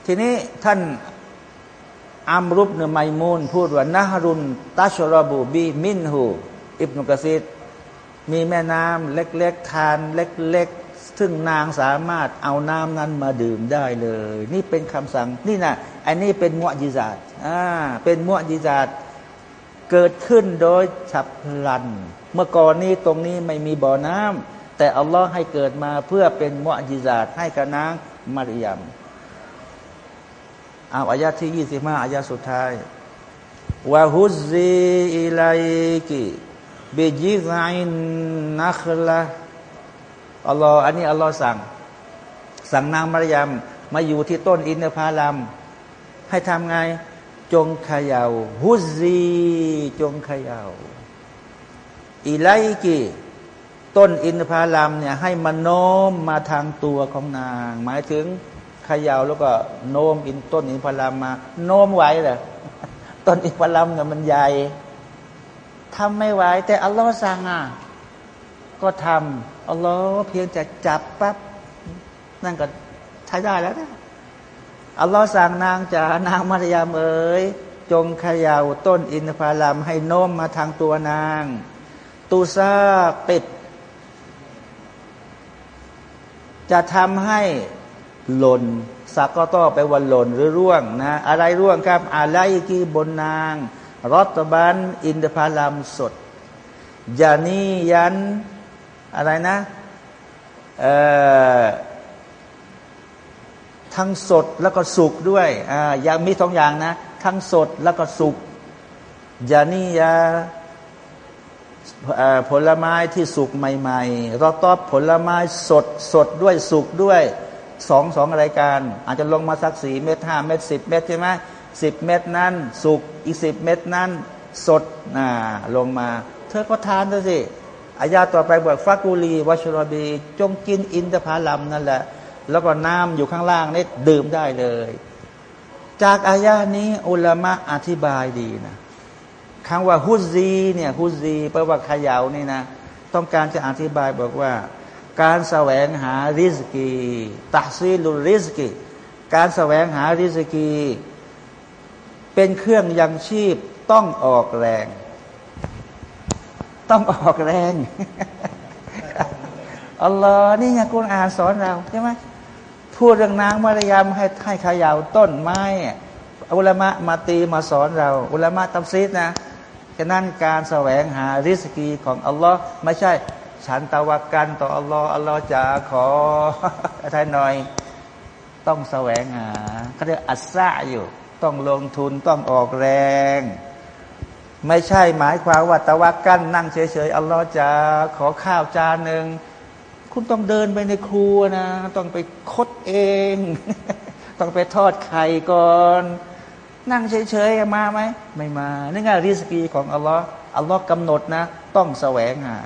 ทีนี้ท่าน อัมรุบเนไมมูนพูดว่านะฮรุนตัชรบูบีมินหูอิบนุกะซิดมีแม่น้ำเล็ก ๆ ทานเล็ก ๆ ซึ่งนางสามารถเอาน้ำนั้นมาดื่มได้เลย นี่เป็นคำสั่งนี่นะอันนี้เป็นมุอจิซาตอ่าเป็นมุอจิซาตเกิดขึ้นโดยฉับพลัน เมื่อก่อนนี้ตรงนี้ไม่มีบ่อน้ำแต่อัลลอฮ์ให้เกิดมาเพื่อเป็นมุอจิซาตให้กับนางมารยาม เอาอายาที่ยี่สิบห้าอายาสุดท้ายวะฮุซีอิลัยกิบิจิซัยนัคละอัลลอฮ์อันนี้อัลลอฮ์สั่ง สั่งนางมารยามมาอยู่ที่ต้นอินทผลัมให้ทำไง จงขยาวฮุซีจงขยาวอิไลกิต้นอินทผลัมเนี่ยให้มันโน้มมาทางตัวของนาง หมายถึง ขยาวแล้วก็โน้มอินต้นอินพลามมา โน้มไหวเลยต้นอินพลามเนี่ยมันใหญ่ทำไม่ไหวแต่อัลลอฮ์สั่งอะก็ทำอัลลอฮ์เพียงจะจับปั๊บนั่นก็ใช้ได้แล้วนะอัลลอฮ์สั่งนางจานางมารยามเอ๋ยจงขยาวต้นอินทผลัมให้โน้มมาทางตัวนาง ตูซาปิด จะทำให้ หล่นสักก็ต้องไปวันหล่นหรือร่วงนะ อะไรร่วงครับ อะไรกีบนนางรตบันอินทผลัมสดยานียัน อะไรนะทั้งสดแล้วก็สุกด้วยอ่าอย่างมีสองอย่างนะ ทั้งสดแล้วก็สุกยานียาผลไม้ที่สุกใหม่ๆเราตอบผลไม้สดสดด้วยสุกด้วย สองสองรายการ อาจจะลงมาสักสี่เม็ดห้าเม็ดสิบเม็ดใช่ไหมสิบเม็ดนั้นสุกอีกสิบเม็ดนั้น สดน่าลงมา เธอก็ทานด้วยสิอายาต่อไปบอกฟักูลีวัชรบี จงกินอินทผลัมนั่นแหละ แล้วก็น้ำอยู่ข้างล่างนี่ดื่มได้เลย จากอายานี้อุลามะอธิบายดีนะคำว่าฮุซีเนี่ยฮุซีแปลว่าขยาวนี่นะ ต้องการจะอธิบายบอกว่า การแสวงหาริสกีตัซีลุริสกีการแสวงหาริสกี เป็นเครื่องยังชีพต้องออกแรง ต้องออกแรงอัลลอฮ์นี่ไงกุณอ่านสอนเราใช่ไหมพูดเรื่องนางมารยามให้ให้ขยาวต้นไม้อุลามะมาตีมาสอนเรา อุลามะตับซีดนะฉะนั้นการแสวงหาริสกีของอัลลอฮ์ไม่ใช่ ฉันตะวักกันต่ออัลลอฮ์อัลลอฮ์จะขออะไรหน่อย ต้องแสวงหาเขาเรียกอัศซะอยู่ ต้องลงทุนต้องออกแรง ไม่ใช่หมายความว่าตะวักกันนั่งเฉยๆอัลลอฮ์จะขอข้าวจานหนึ่งคุณต้องเดินไปในครัวนะ ต้องไปคดเอง ต้องไปทอดไข่ก่อน นั่งเฉยๆมาไหมไม่มานี่ไงริสกีของอัลลอฮ์อัลลอฮ์กำหนดนะ ต้องแสวงหา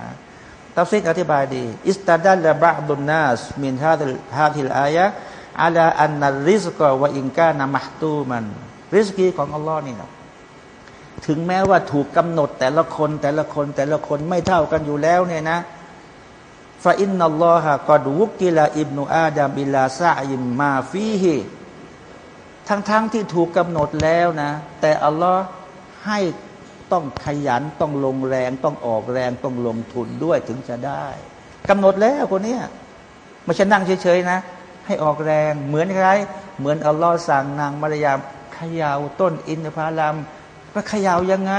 ตัฟซีรอธิบายดี استدل بعض الناس من هذه هذه الآية على أن الرزق وإن كان محتوما ริสกีของอัลลอฮ์นี่นะถึงแม้ว่าถูกกำหนดแต่ละคนแต่ละคนแต่ละคนไม่เท่ากันอยู่แล้วเนี่ยนะฟาอินนัลลอฮะกอดูกิลาอิบนุอาดัมบิลาซาอิมมาฟีฮีทั้งๆทที่ถูกกำหนดแล้วนะ แต่อัลลอฮ์ให้ ต้องขยันต้องลงแรง ต้องออกแรงต้องลงทุนด้วยถึงจะได้กำหนดแล้วคนเนี้ยไม่ใช่นั่งเฉยๆนะ ให้ออกแรงเหมือนใครเหมือนอัลลอฮ์สั่งนางมารยามขยาวต้นอินทผลัมก็ขยาวยังไง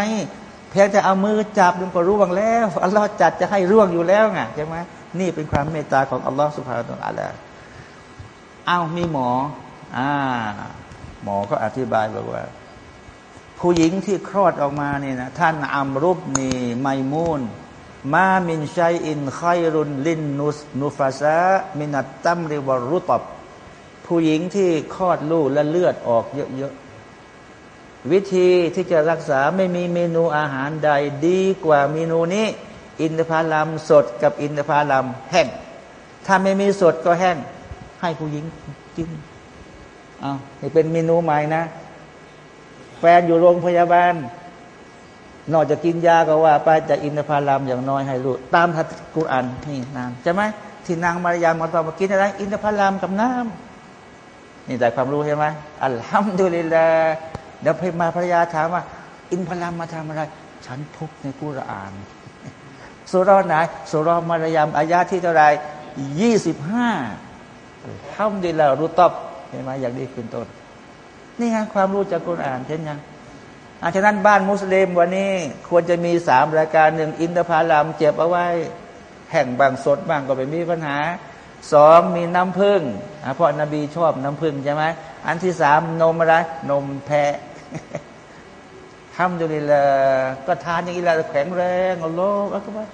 เพียงแต่เอามือจับมันก็ร่วงแล้วอัลลอฮ์จัดจะให้ร่วงอยู่แล้วไงใช่ไหมนี่เป็นความเมตตาของอัลลอฮ์สุภาพตอัลลอฮ์เอาวมีหมออ่าหมอก็อธิบายบอกว่า ผู้หญิงที่คลอดออกมาเนี่ยนะท่านอัมรุบนีไมมูนมามินชัยอินไครุนลินนุสนุฟาซามินัตตัมริวรุตบผู้หญิงที่คลอดลูกและเลือดออกเยอะๆวิธีที่จะรักษาไม่มีเมนูอาหารใดดีกว่าเมนูนี้ อินทผลัมสดกับอินทผลัมแห้งถ้าไม่มีสดก็แห้งให้ผู้หญิงกินเอานี่เป็นเมนูใหม่นะ แฟนอยู่โรงพยาบาล นอกจากกินยาก็ว่าไปจะอินทผลัมอย่างน้อยให้รู้ตามทัศกุรอันนี่นางใช่ไหมที่นางมารยามาตอนมากินอะไร อินทผลัมกับน้ำนี่แต่ความรู้ใช่ไหมอัลฮัมดุลิลลาเดี๋ยวพมาภรรยาถามว่า อินทผลัมมาทำอะไร ฉันพบในกุรอานสุรไหนสุรมารยามอายาที่เท่าไรยี่สิบห้าทำดีแล้วรู้ตอบเห็นไหมอย่างนี้ขึ้นต้น นี่ไงความรู้จากกุรอานเช่นยังอาฉะนั้นบ้านมุสลิมวันนี้ควรจะมีสามรายการหนึ่งอินทผลัมเจ็บเอาไว้ แห่งบางสดบางก็ไม่มีปัญหาสองมีน้ำผึ้งเพราะนบีชอบน้ำผึ้งใช่ไหมอันที่สามนมอะไรนมแพะทำดูดีละก็ทานอย่างนี้ละแข็งแรงอัลลอฮฺอัลลอฮฺ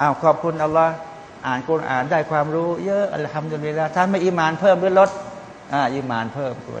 อ้าวขอบคุณอัลลอฮฺอ่านกุรอานได้ความรู้ เยอะอัลฮัมดุลิลละท่านไม่อิมานเพิ่มหรือลดอ่าอิมานเพิ่มคว